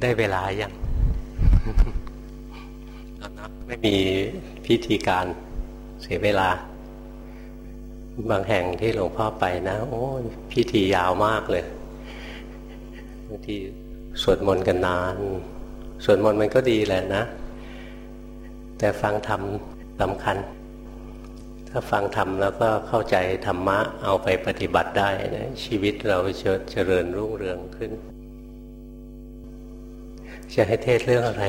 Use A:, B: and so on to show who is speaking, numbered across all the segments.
A: ได้เวลายังนะไม่มีพิธีการเสียเวลา บางแห่งที่หลวงพ่อไปนะ โอ้พิธียาวมากเลยบางทีสวดมนต์กันนานสวดมนต์มันก็ดีแหละนะ แต่ฟังธรรมสำคัญ ถ้าฟังธรรมแล้วก็เข้าใจธรรมะเอาไปปฏิบัติได้นะชีวิตเราจะเจริญรุ่งเรืองขึ้น จะให้เทศเรื่องอะไร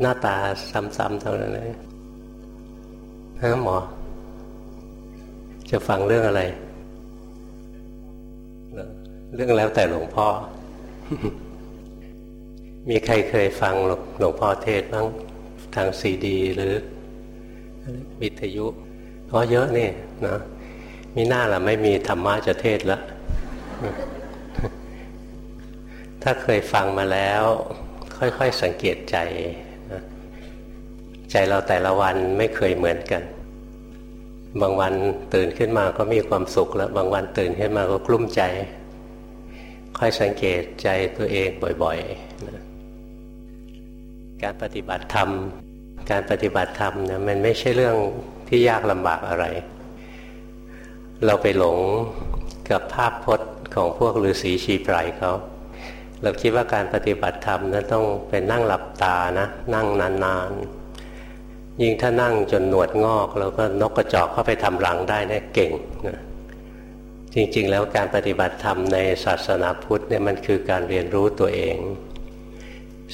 A: หน้าตาซ้ำๆเท่านั้นเลยฮะหมอ จะฟังเรื่องอะไร เรื่องแล้วแต่หลวงพ่อ มีใครเคยฟังหลวงพ่อเทศบ้างทางซีดี หรือวิทยุก็เยอะนี่นะมีหน้าละไม่มีธรรมะจะเทศละ ถ้าเคยฟังมาแล้ว ค่อยๆสังเกตใจใจเราแต่ละวันไม่เคยเหมือนกัน บางวันตื่นขึ้นมาก็มีความสุขแล้ว บางวันตื่นขึ้นมาก็กลุ้มใจ ค่อยสังเกตใจตัวเองบ่อยๆนะการปฏิบัติธรรม การปฏิบัติธรรมเนี่ยมันไม่ใช่เรื่องที่ยากลำบากอะไร เราไปหลงกับภาพพจน์ของพวกฤาษีชีไพรเขา เราคิดว่าการปฏิบัติธรรมนั้นต้องเป็นนั่งหลับตานะ นั่งนานๆ ยิ่งถ้านั่งจนหนวดงอกแล้วก็นกกระจอกเข้าไปทำรังได้เนี่ยเก่งนะจริงๆ แล้วการปฏิบัติธรรมในศาสนาพุทธเนี่ยมันคือการเรียนรู้ตัวเอง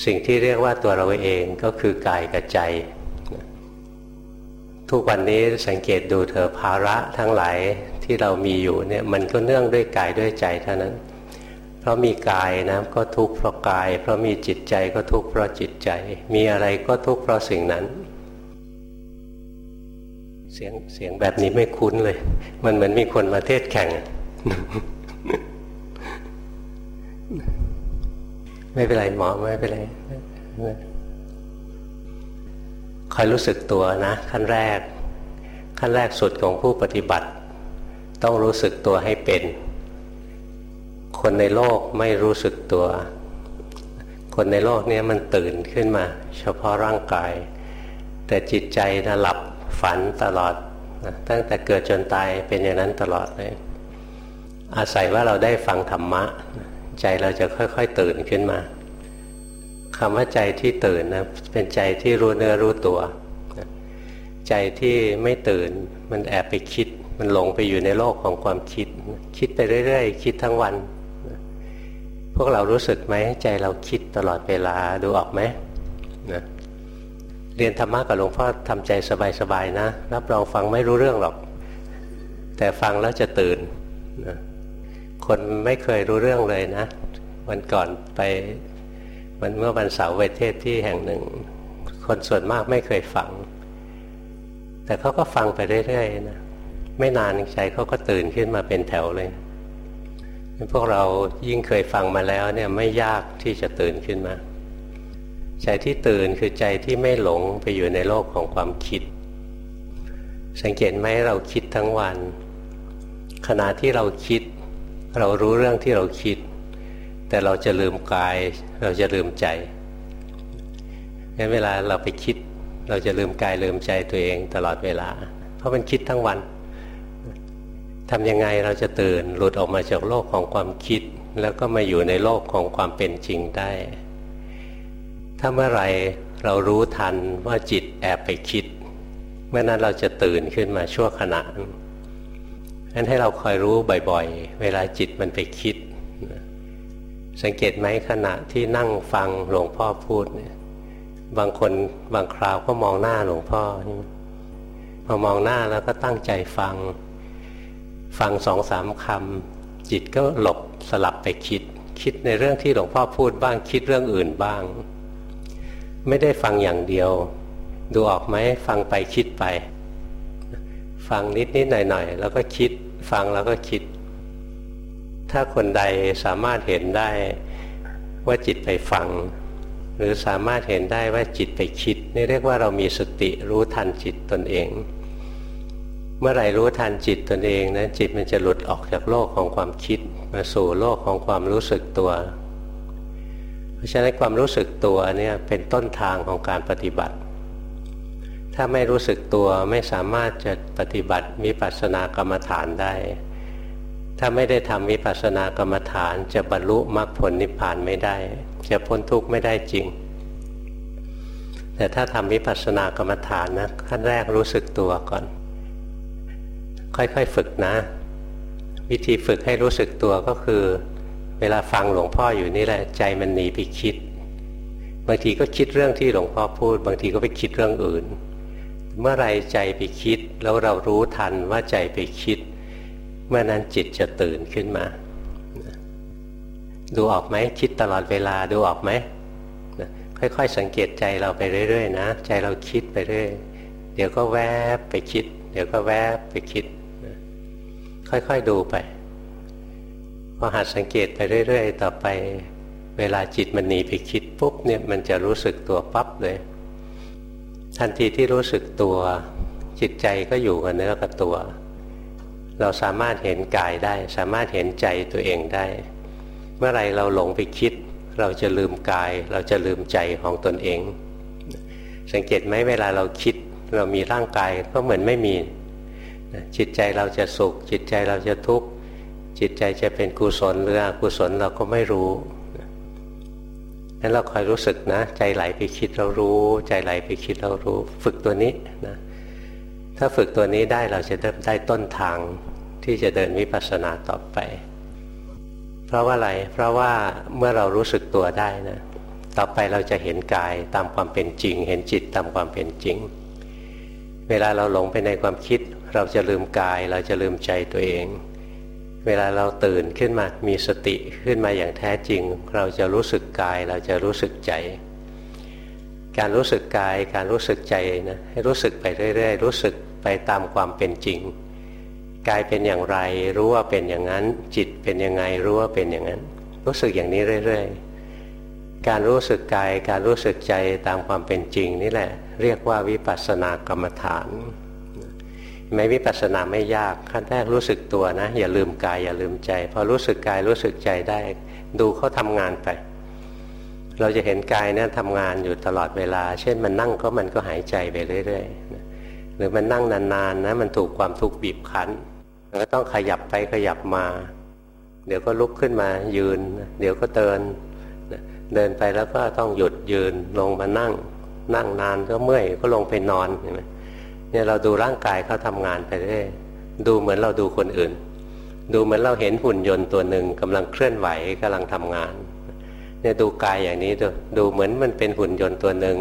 A: สิ่งที่เรียกว่าตัวเราเองก็คือกายกับใจ ทุกวันนี้สังเกตดูเถอะภาระทั้งหลายที่เรามีอยู่เนี่ยมันก็เนื่องด้วยกายด้วยใจเท่านั้น เพราะมีกายนะก็ทุกข์เพราะกาย เพราะมีจิตใจก็ทุกข์เพราะจิตใจ มีอะไรก็ทุกข์เพราะสิ่งนั้น เสียงเสียงแบบนี้ไม่คุ้นเลย มันเหมือนมีคนมาเทศแข่ง ไม่เป็นไรหมอไม่เป็นไรคอยรู้สึกตัวนะ ขั้นแรก ขั้นแรกสุดของผู้ปฏิบัติ ต้องรู้สึกตัวให้เป็น คนในโลกไม่รู้สึกตัว คนในโลกนี้มันตื่นขึ้นมา เฉพาะร่างกาย แต่จิตใจนะหลับฝันตลอดนะตั้งแต่เกิดจนตายเป็นอย่างนั้นตลอดเลย อาศัยว่าเราได้ฟังธรรมะ ใจเราจะค่อยๆตื่นขึ้นมาคำว่าใจที่ตื่นนะเป็นใจที่รู้เนื้อรู้ตัว ใจที่ไม่ตื่นมันแอบไปคิด มันหลงไปอยู่ในโลกของความคิด คิดไปเรื่อยๆ คิดทั้งวัน วกเรารู้สึกไหมใจเราคิดตลอดเวลาดูออกไหมนะเรียนธรรมะกับหลวงพ่อทำใจสบายๆนะ รับรองฟังไม่รู้เรื่องหรอก แต่ฟังแล้วจะตื่นนะคนไม่เคยรู้เรื่องเลยนะ วันก่อนไปมันเมื่อวันเสาร์ไปเทศที่แห่งหนึ่ง คนส่วนมากไม่เคยฟัง แต่เขาก็ฟังไปเรื่อยๆนะไม่นานใจเขาก็ตื่นขึ้นมาเป็นแถวเลย พวกเรายิ่งเคยฟังมาแล้วเนี่ยไม่ยากที่จะตื่นขึ้นมา ใจที่ตื่นคือใจที่ไม่หลงไปอยู่ในโลกของความคิด สังเกตไหมเราคิดทั้งวัน ขณะที่เราคิด เรารู้เรื่องที่เราคิด แต่เราจะลืมกาย เราจะลืมใจงั้นเวลาเราไปคิด เราจะลืมกายลืมใจตัวเองตลอดเวลา เพราะมันคิดทั้งวัน ทำยังไงเราจะตื่นหลุดออกมาจากโลกของความคิด แล้วก็มาอยู่ในโลกของความเป็นจริงได้ ถ้าเมื่อไรเรารู้ทันว่าจิตแอบไปคิด เมื่อนั้นเราจะตื่นขึ้นมาชั่วขณะนั้นให้เราคอยรู้บ่อยๆ เวลาจิตมันไปคิด สังเกตไหมขณะที่นั่งฟังหลวงพ่อพูดเนี่ยบางคนบางคราวก็มองหน้าหลวงพ่อพอมองหน้าแล้วก็ตั้งใจฟัง ฟังสองสามคำจิตก็หลบสลับไปคิด คิดในเรื่องที่หลวงพ่อพูดบ้างคิดเรื่องอื่นบ้าง ไม่ได้ฟังอย่างเดียว ดูออกไหมฟังไปคิดไป ฟังนิดนิดหน่อยหน่อยแล้วก็คิด ฟังแล้วก็คิด ถ้าคนใดสามารถเห็นได้ว่าจิตไปฟัง หรือสามารถเห็นได้ว่าจิตไปคิด นี่เรียกว่าเรามีสติรู้ทันจิตตนเอง เมื่อไหร่รู้ทันจิตตนเองนะจิตมันจะหลุดออกจากโลกของความคิด มาสู่โลกของความรู้สึกตัว เพราะฉะนั้นความรู้สึกตัวเนี่ยเป็นต้นทางของการปฏิบัติ ถ้าไม่รู้สึกตัวไม่สามารถจะปฏิบัติมิปัสสนากรรมฐานได้ ถ้าไม่ได้ทำมิปัสสนากรรมฐานจะบรรลุมรรคผลนิพพานไม่ได้ จะพ้นทุกข์ไม่ได้จริงแต่ถ้าทำมิปัสสนากรรมฐานนะขั้นแรกรู้สึกตัวก่อน ค่อยๆฝึกนะ วิธีฝึกให้รู้สึกตัวก็คือ เวลาฟังหลวงพ่ออยู่นี่แหละใจมันหนีไปคิด บางทีก็คิดเรื่องที่หลวงพ่อพูด บางทีก็ไปคิดเรื่องอื่น เมื่อไรใจไปคิดแล้วเรารู้ทันว่าใจไปคิด เมื่อนั้นจิตจะตื่นขึ้นมา ดูออกไหมคิดตลอดเวลาดูออกไหมค่อยๆสังเกตใจเราไปเรื่อยๆนะ ใจเราคิดไปเรื่อย เดี๋ยวก็แวบไปคิด เดี๋ยวก็แวบไปคิด ค่อยๆดูไปพอหัดสังเกตไปเรื่อย ๆ ต่อไป เวลาจิตมันหนีไปคิดปุ๊บเนี่ยมันจะรู้สึกตัวปั๊บเลย ทันทีที่รู้สึกตัว จิตใจก็อยู่กับเนื้อกับตัว เราสามารถเห็นกายได้ สามารถเห็นใจตัวเองได้ เมื่อไรเราหลงไปคิด เราจะลืมกาย เราจะลืมใจของตนเอง สังเกตไหมเวลาเราคิด เรามีร่างกายก็เหมือนไม่มี จิตใจเราจะสุข จิตใจเราจะทุกข์จิตใจจะเป็นกุศลหรืออกุศลเราก็ไม่รู้นั้นเราคอยรู้สึกนะ ใจไหลไปคิดเรารู้ ใจไหลไปคิดเรารู้ ฝึกตัวนี้นะถ้าฝึกตัวนี้ได้เราจะได้ต้นทางที่จะเดินวิปัสสนาต่อไป เพราะว่าอะไร เพราะว่าเมื่อเรารู้สึกตัวได้นะ ต่อไปเราจะเห็นกายตามความเป็นจริง เห็นจิตตามความเป็นจริง เวลาเราหลงไปในความคิด เราจะลืมกายเราจะลืมใจตัวเอง เวลาเราตื่นขึ้นมามีสติขึ้นมาอย่างแท้จริง เราจะรู้สึกกายเราจะรู้สึกใจ การรู้สึกกายการรู้สึกใจนะให้รู้สึกไปเรื่อยๆ รู้สึกไปตามความเป็นจริงกายเป็นอย่างไรรู้ว่าเป็นอย่างนั้น จิตเป็นยังไงรู้ว่าเป็นอย่างนั้น รู้สึกอย่างนี้เรื่อยๆ การรู้สึกกายการรู้สึกใจตามความเป็นจริงนี่แหละ เรียกว่าวิปัสสนากรรมฐาน ไม่วิปัสสนาไม่ยากขั้นแรกรู้สึกตัวนะ อย่าลืมกายอย่าลืมใจพอรู้สึกกายรู้สึกใจได้ ดูเขาทำงานไป เราจะเห็นกายเนี่ยทำงานอยู่ตลอดเวลา เช่นมันนั่งก็มันก็หายใจไปเรื่อยๆหรือมันนั่งนานๆนะมันถูกความทุกข์บีบคั้นมันก็ต้องขยับไปขยับมา เดี๋ยวก็ลุกขึ้นมายืน เดี๋ยวก็เดินเดินไปแล้วก็ต้องหยุดยืนลงมานั่ง นั่งนานก็เมื่อยก็ลงไปนอนเห็นไหม เนี่ยเราดูร่างกายเขาทำงานไปเรื่อยดูเหมือนเราดูคนอื่น ดูเหมือนเราเห็นหุ่นยนต์ตัวหนึ่งกำลังเคลื่อนไหวกำลังทำงานเนี่ยดูกายอย่างนี้ดูดูเหมือนมันเป็นหุ่นยนต์ตัวหนึ่ง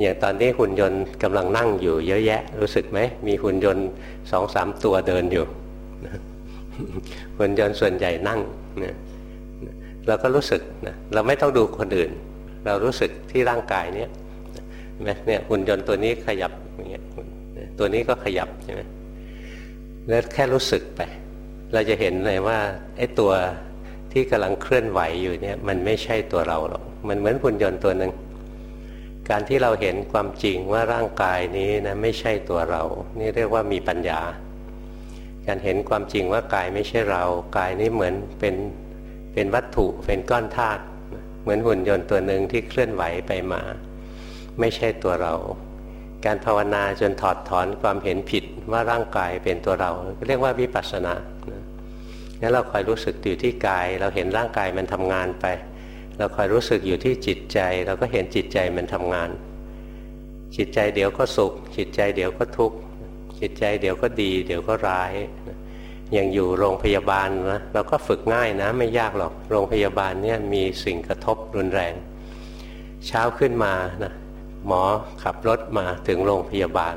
A: อย่างตอนนี้หุ่นยนต์กำลังนั่งอยู่เยอะแยะ รู้สึกไหมมีหุ่นยนต์สองสามตัวเดินอยู่หุ่นยนต์ส่วนใหญ่นั่งเนี่ยเราก็รู้สึกนะเราไม่ต้องดูคนอื่น เรารู้สึกที่ร่างกายเนี้ย เนี่ยหุ่นยนต์ตัวนี้ขยับอย่างเงี้ยตัวนี้ก็ขยับใช่ไหมแล้วแค่รู้สึกไป เราจะเห็นเลยว่าไอ้ตัวที่กำลังเคลื่อนไหวอยู่เนี่ยมันไม่ใช่ตัวเราหรอกมันเหมือนหุ่นยนต์ตัวหนึ่งการที่เราเห็นความจริงว่าร่างกายนี้นะไม่ใช่ตัวเรา นี่เรียกว่ามีปัญญา การเห็นความจริงว่ากายไม่ใช่เรา กายนี้เหมือนเป็นเป็นวัตถุเป็นก้อนธาตุเหมือนหุ่นยนต์ตัวหนึ่งที่เคลื่อนไหวไปมา ไม่ใช่ตัวเรา การภาวนาจนถอดถอนความเห็นผิดว่าร่างกายเป็นตัวเรา เรียกว่าวิปัสสนางั้นเราคอยรู้สึกอยู่ที่กาย เราเห็นร่างกายมันทำงานไป เราคอยรู้สึกอยู่ที่จิตใจ เราก็เห็นจิตใจมันทำงาน จิตใจเดี๋ยวก็สุข จิตใจเดี๋ยวก็ทุกข์จิตใจเดี๋ยวก็ดี เดี๋ยวก็ร้ายอย่างอยู่โรงพยาบาลนะเราก็ฝึกง่ายนะไม่ยากหรอกโรงพยาบาลเนี่ยมีสิ่งกระทบรุนแรง เช้าขึ้นมานะ หมอขับรถมาถึงโรงพยาบาล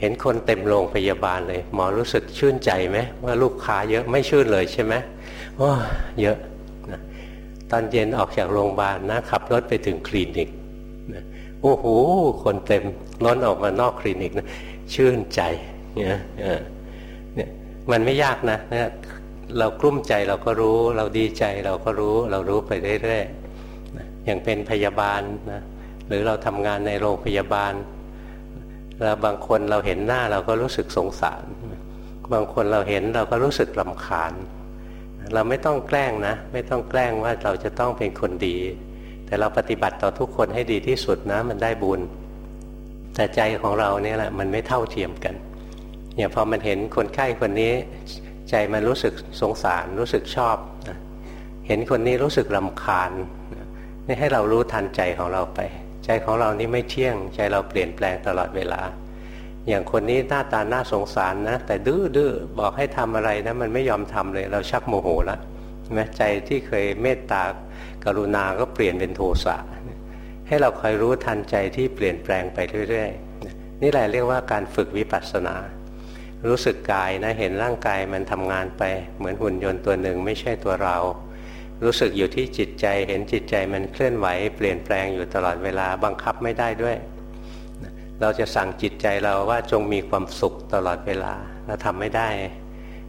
A: เห็นคนเต็มโรงพยาบาลเลย หมอรู้สึกชื่นใจไหมว่าลูกค้าเยอะไม่ชื่นเลยใช่ไหมโอ้เยอะนะตอนเย็นออกจากโรงพยาบาลนะขับรถไปถึงคลินิกนะโอ้โหคนเต็มล้นออกมานอกคลินิกนะชื่นใจเนี่ยเนี่ยมันไม่ยากนะนะเรากลุ้มใจเราก็รู้ เราดีใจเราก็รู้ เรารู้ไปเรื่อยๆอย่างเป็นพยาบาลนะ หรือเราทำงานในโรงพยาบาลแล้วบางคนเราเห็นหน้าเราก็รู้สึกสงสาร บางคนเราเห็นเราก็รู้สึกลำคาญ เราไม่ต้องแกล้งนะ ไม่ต้องแกล้งว่าเราจะต้องเป็นคนดี แต่เราปฏิบัติต่อทุกคนให้ดีที่สุดนะมันได้บุญ แต่ใจของเราเนี่ยแหละมันไม่เท่าเทียมกันเนี่ยพอมันเห็นคนไข้คนนี้ ใจมันรู้สึกสงสารรู้สึกชอบนะเห็นคนนี้รู้สึกรำคาญนี่ให้เรารู้ทันใจของเราไป ใจของเรานี่ไม่เที่ยง ใจเราเปลี่ยนแปลงตลอดเวลา อย่างคนนี้หน้าตาน่าสงสารนะ แต่ดื้อดื้อบอกให้ทำอะไรนะมันไม่ยอมทำเลย เราชักโมโหแล้วใช่ไหมใจที่เคยเมตตากรุณาก็เปลี่ยนเป็นโทสะให้เราคอยรู้ทันใจที่เปลี่ยนแปลงไปเรื่อยๆนี่แหละเรียกว่าการฝึกวิปัสสนารู้สึกกายนะเห็นร่างกายมันทำงานไป เหมือนหุ่นยนต์ตัวหนึ่งไม่ใช่ตัวเรา รู้สึกอยู่ที่จิตใจเห็นจิตใจมันเคลื่อนไหว เปลี่ยนแปลงอยู่ตลอดเวลาบังคับไม่ได้ด้วย เราจะสั่งจิตใจเราว่าจงมีความสุขตลอดเวลาเราทำไม่ได้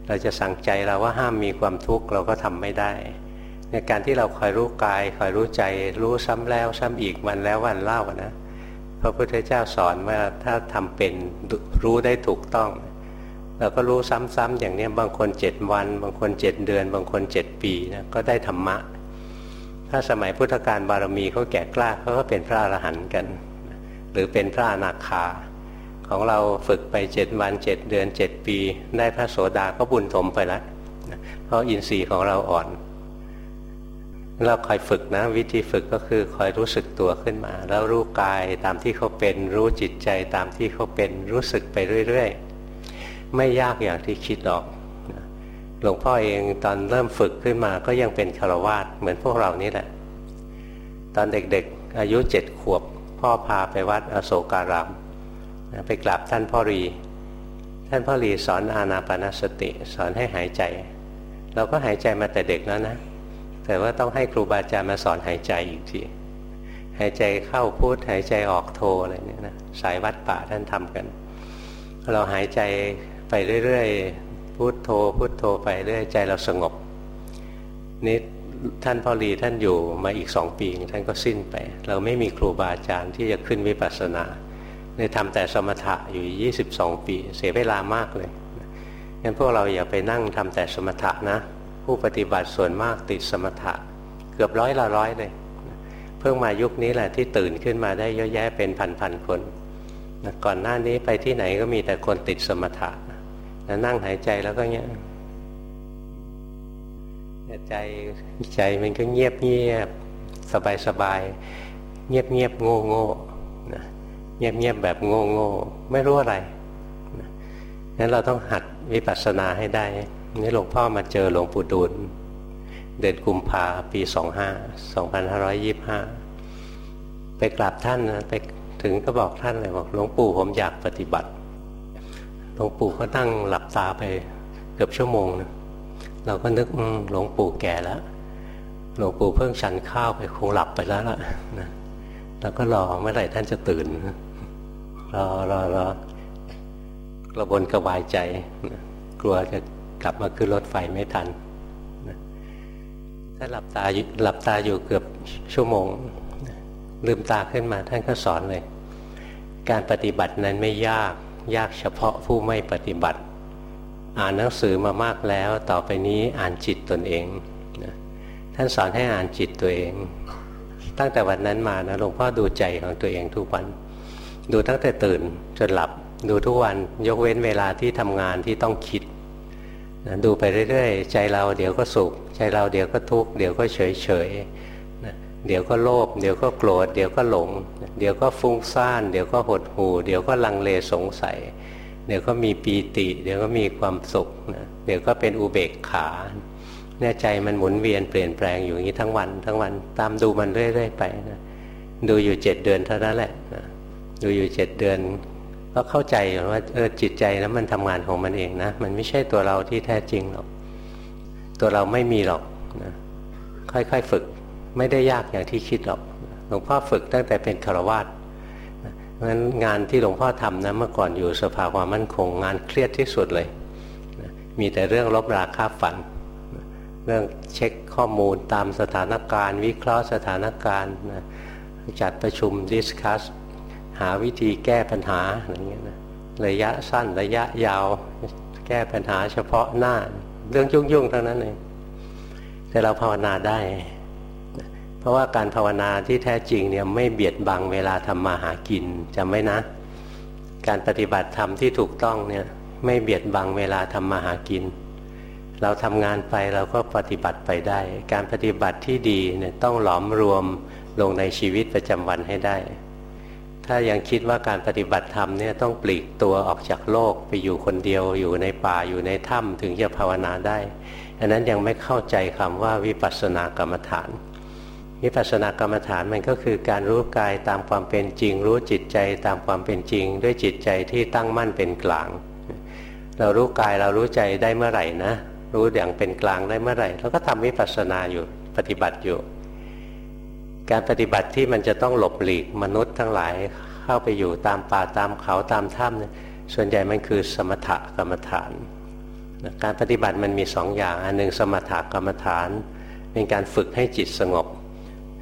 A: เราจะสั่งใจเราว่าห้ามมีความทุกข์เราก็ทำไม่ได้ ในการที่เราคอยรู้กายคอยรู้ใจรู้ซ้ำแล้วซ้ำอีกวันแล้ววันเล่านะพระพุทธเจ้าสอนว่าถ้าทำเป็นรู้ได้ถูกต้อง เราก็รู้ซ้ำๆอย่างนี้บางคนเจ็ดวัน บางคนเจ็ดเดือน บางคนเจ็ดปีนะก็ได้ธรรมะ ถ้าสมัยพุทธกาลบารมีเขาแก่กล้าเขาก็เป็นพระอรหันต์กัน หรือเป็นพระอนาคา ของเราฝึกไปเจ็ดวันเจ็ดเดือนเจ็ดปี ได้พระโสดาก็บุญถมไปแล้วเพราะอินทรีย์ของเราอ่อน เราคอยฝึกนะ วิธีฝึกก็คือคอยรู้สึกตัวขึ้นมา แล้วรู้กายตามที่เขาเป็น รู้จิตใจตามที่เขาเป็นรู้สึกไปเรื่อย ๆ ไม่ยากอย่างที่คิดหรอกหลวงพ่อเองตอนเริ่มฝึกขึ้นมาก็ยังเป็นคารวาสเหมือนพวกเรานี่แหละ ตอนเด็กๆ อายุเจ็ดขวบ พ่อพาไปวัดอโศการามไปกราบท่านพ่อรี ท่านพ่อรีสอนอานาปนสติ สอนให้หายใจ เราก็หายใจมาแต่เด็กแล้วนะ แต่ว่าต้องให้ครูบาอาจารย์มาสอนหายใจอีกทีหายใจเข้าพุทหายใจออกโทอะไรเนี่ยนะสายวัดป่าท่านทำกัน เราหายใจ ไปเรื่อยๆพุโทโธพุโทโธไปเรื่อยใจเราสงบนี่ท่านพ่อรีท่านอยู่มาอีกสองปีท่านก็สิ้นไป เราไม่มีครูบาอาจารย์ที่จะขึ้นวิปัสสนาเลยทำแต่สมถะอยู่ 22 ปี เสียเวลามากเลยงั้นพวกเราอย่าไปนั่งทำแต่สมถะนะ ผู้ปฏิบัติส่วนมากติดสมถะ เกือบร้อยละร้อยเลยเพิ่งมายุคนี้แหละที่ตื่นขึ้นมาได้เยอะแยะเป็นพันๆคน ก่อนหน้านี้ไปที่ไหนก็มีแต่คนติดสมถะ แล้วนั่งหายใจแล้วก็เงี้ยใจใจมันก็เงียบเงียบสบายสบายเงียบเงียบโง่โง่นะเงียบเงียบแบบโง่โง่ไม่รู้อะไรงั้นเราต้องหัดวิปัสสนาให้ได้นี่หลวงพ่อมาเจอหลวงปู่ดูลเดือนกุมภาปีสองห้าสองพันห้าร้อยยี่ห้าไปกราบท่านนะไปถึงก็บอกท่านเลยบอกหลวงปู่ผมอยากปฏิบัติ ลวงปู่ก็ตั้งหลับตาไปเกือบชั่วโมงนะเราก็นึกหลวงปู่แก่แล้วหลวงปู่เพิ่งฉันข้าวไปคงหลับไปแล้วล่ะนะแล้วก็รอเมื่อไหร่ท่านจะตื่นรอรอรอกระบนกระวายใจ กลัวจะกลับมาขึ้นรถไฟไม่ทันถ้าหลับตาหลับตาอยู่เกือบชั่วโมง ลืมตาขึ้นมาท่านก็สอนเลย การปฏิบัตินั้นไม่ยาก ยากเฉพาะผู้ไม่ปฏิบัติ อ่านหนังสือมามากแล้ว ต่อไปนี้อ่านจิตตนเองนะท่านสอนให้อ่านจิตตัวเอง ตั้งแต่วันนั้นมานะหลวงพ่อดูใจของตัวเองทุกวัน ดูตั้งแต่ตื่นจนหลับดูทุกวันยกเว้นเวลาที่ทำงานที่ต้องคิดนะดูไปเรื่อยๆ ใจเราเดี๋ยวก็สุข ใจเราเดี๋ยวก็ทุกข์เดี๋ยวก็เฉย เดี๋ยวก็โลภเดี๋ยวก็โกรธเดี๋ยวก็หลง เดี๋ยวก็ฟุ้งซ่าน เดี๋ยวก็หดหู่ เดี๋ยวก็ลังเลสงสัย เดี๋ยวก็มีปีติ เดี๋ยวก็มีความสุขนะเดี๋ยวก็เป็นอุเบกขาเนี่ยใจมันหมุนเวียนเปลี่ยนแปลงอยู่อย่างนี้ทั้งวัน ทั้งวันตามดูมันเรื่อยๆไปนะดูอยู่เจ็ดเดือนเท่านั้นแหละนะดูอยู่เจ็ดเดือน ก็เข้าใจว่าเออจิตใจแล้วมันทำงานของมันเองนะ มันไม่ใช่ตัวเราที่แท้จริงหรอกตัวเราไม่มีหรอกนะค่อยๆฝึก ไม่ได้ยากอย่างที่คิดหรอก หลวงพ่อฝึกตั้งแต่เป็นคารวาสเพราะฉะนั้นงานที่หลวงพ่อทำนะเมื่อก่อนอยู่สภาความมั่นคงงานเครียดที่สุดเลย มีแต่เรื่องลบราคาฝัน เรื่องเช็คข้อมูลตามสถานการณ์ วิเคราะห์สถานการณ์จัดประชุมดิสคัสหาวิธีแก้ปัญหาอะไรเงี้ยนะระยะสั้นระยะยาว แก้ปัญหาเฉพาะหน้า เรื่องยุ่งๆทั้งนั้นเลยแต่เราภาวนาได้ เพราะว่าการภาวนาที่แท้จริงเนี่ยไม่เบียดบังเวลาทำมาหากินจำไว้นะ การปฏิบัติธรรมที่ถูกต้องเนี่ยไม่เบียดบังเวลาทำมาหากิน เราทำงานไปเราก็ปฏิบัติไปได้ การปฏิบัติที่ดีเนี่ยต้องหลอมรวมลงในชีวิตประจำวันให้ได้ ถ้ายังคิดว่าการปฏิบัติธรรมเนี่ยต้องปลีกตัวออกจากโลกไปอยู่คนเดียวอยู่ในป่าอยู่ในถ้ำถึงจะภาวนาได้ อันนั้นยังไม่เข้าใจคำว่าวิปัสสนากรรมฐาน วิปัสสนากรรมฐานมันก็คือการรู้กายตามความเป็นจริง รู้จิตใจตามความเป็นจริง ด้วยจิตใจที่ตั้งมั่นเป็นกลาง เรารู้กายเรารู้ใจได้เมื่อไหร่นะรู้อย่างเป็นกลางได้เมื่อไหร่เราก็ทำวิปัสสนาอยู่ปฏิบัติอยู่ การปฏิบัติที่มันจะต้องหลบหลีกมนุษย์ทั้งหลายเข้าไปอยู่ตามป่าตามเขาตามถ้ำส่วนใหญ่มันคือสมถกรรมฐาน การปฏิบัติมันมีสองอย่าง อันหนึ่งสมถกรรมฐาน เป็นการฝึกให้จิตสงบ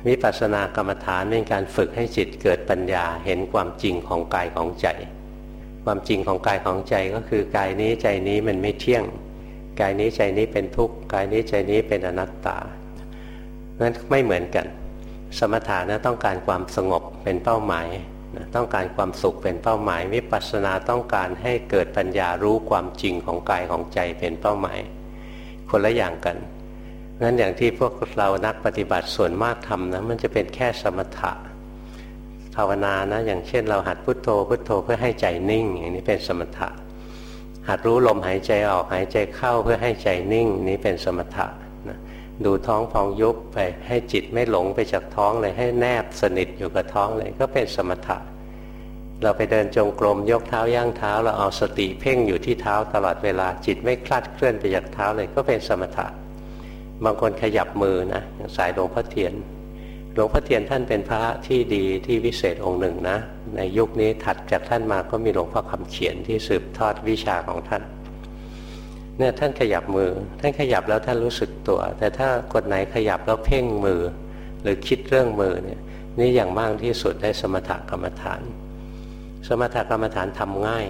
A: วิปัสสนากรรมฐานเป็นการฝึกให้จิตเกิดปัญญาเห็นความจริงของกายของใจ ความจริงของกายของใจก็คือกายนี้ใจนี้มันไม่เที่ยง กายนี้ใจนี้เป็นทุกข์กายนี้ใจนี้เป็นอนัตตานั้นไม่เหมือนกัน สมถะนะต้องการความสงบเป็นเป้าหมายต้องการความสุขเป็นเป้าหมาย วิปัสสนาต้องการให้เกิดปัญญารู้ความจริงของกายของใจเป็นเป้าหมาย คนละอย่างกัน งั้นอย่างที่พวกเรานักปฏิบัติส่วนมากทำนะมันจะเป็นแค่สมถะภาวนานะอย่างเช่น เราหัดพุทโธพุทโธเพื่อให้ใจนิ่ง อย่างนี้เป็นสมถะ หัดรู้ลมหายใจออกหายใจเข้าเพื่อให้ใจนิ่ง นี้เป็นสมถะดูท้องพองยุบไปให้จิตไม่หลงไปจากท้องเลยให้แนบสนิทอยู่กับท้องเลยก็เป็นสมถะ เราไปเดินจงกรมยกเท้าย่างเท้า เราเอาสติเพ่งอยู่ที่เท้าตลอดเวลาจิตไม่คลาดเคลื่อนไปจากเท้าเลยก็เป็นสมถะ บางคนขยับมือนะอย่างสายหลวงพ่อเทียน หลวงพ่อเทียนท่านเป็นพระที่ดีที่วิเศษองค์หนึ่งนะ ในยุคนี้ถัดจากท่านมาก็มีหลวงพ่อคำเขียนที่สืบทอดวิชาของท่านเนี่ยท่านขยับมือ ท่านขยับแล้วท่านรู้สึกตัว แต่ถ้ากดไหนขยับแล้วเพ่งมือ หรือคิดเรื่องมือเนี่ยนี่อย่างมากที่สุดได้สมถกรรมฐาน สมถกรรมฐานทำง่าย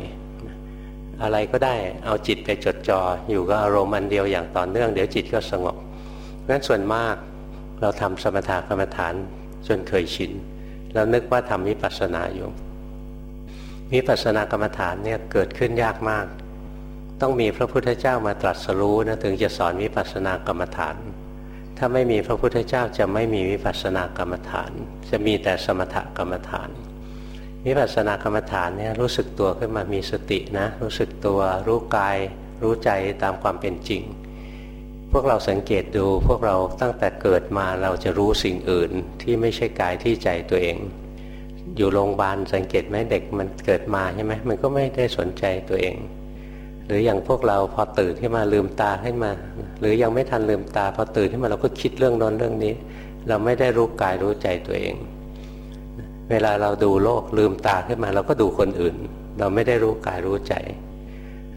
A: อะไรก็ได้เอาจิตไปจดจอ่ออยู่กับอารมณ์อันเดียวอย่างต่อเนื่อง เดี๋ยวจิตก็สงบ งั้นส่วนมากเราทำสมถกรรมฐานจนเคยชินเรานึกว่าทำวิปัสสนาอยู่วิปัสสนากรรมฐานเนี่ยเกิดขึ้นยากมาก ต้องมีพระพุทธเจ้ามาตรัสรู้นะถึงจะสอนวิปัสสนากรรมฐาน ถ้าไม่มีพระพุทธเจ้าจะไม่มีวิปัสสนากรรมฐาน จะมีแต่สมถกรรมฐานวิปัสสนากรรมฐานเนี่ยรู้สึกตัวขึ้นมามีสตินะ รู้สึกตัวรู้กาย รู้ใจตามความเป็นจริง พวกเราสังเกตดูพวกเราตั้งแต่เกิดมาเราจะรู้สิ่งอื่นที่ไม่ใช่กายที่ใจตัวเอง อยู่โรงพยาบาลสังเกตไหมเด็กมันเกิดมาใช่ไหมมันก็ไม่ได้สนใจตัวเอง หรืออย่างพวกเราพอตื่นขึ้นมาลืมตาขึ้นมา หรือยังไม่ทันลืมตาพอตื่นขึ้นมาเราก็คิดเรื่องนอนเรื่องนี้ เราไม่ได้รู้กายรู้ใจตัวเอง เวลาเราดูโลกลืมตาขึ้นมา เราก็ดูคนอื่น เราไม่ได้รู้กายรู้ใจ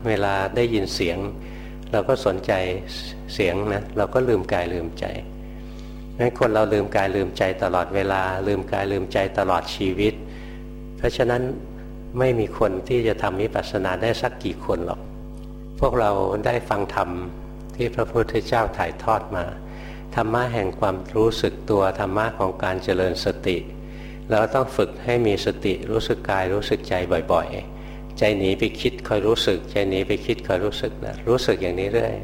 A: เวลาได้ยินเสียง เราก็สนใจเสียงนะเราก็ลืมกายลืมใจงั้นคนเราลืมกายลืมใจตลอดเวลา ลืมกายลืมใจตลอดชีวิต เพราะฉะนั้นไม่มีคนที่จะทำวิปัสสนาได้สักกี่คนหรอก พวกเราได้ฟังธรรมที่พระพุทธเจ้าถ่ายทอดมา ธรรมะแห่งความรู้สึกตัวธรรมะของการเจริญสติ เราต้องฝึกให้มีสติรู้สึกกายรู้สึกใจบ่อยๆ ใจหนีไปคิดคอยรู้สึก ใจหนีไปคิดคอยรู้สึกนะรู้สึกอย่างนี้เรื่อย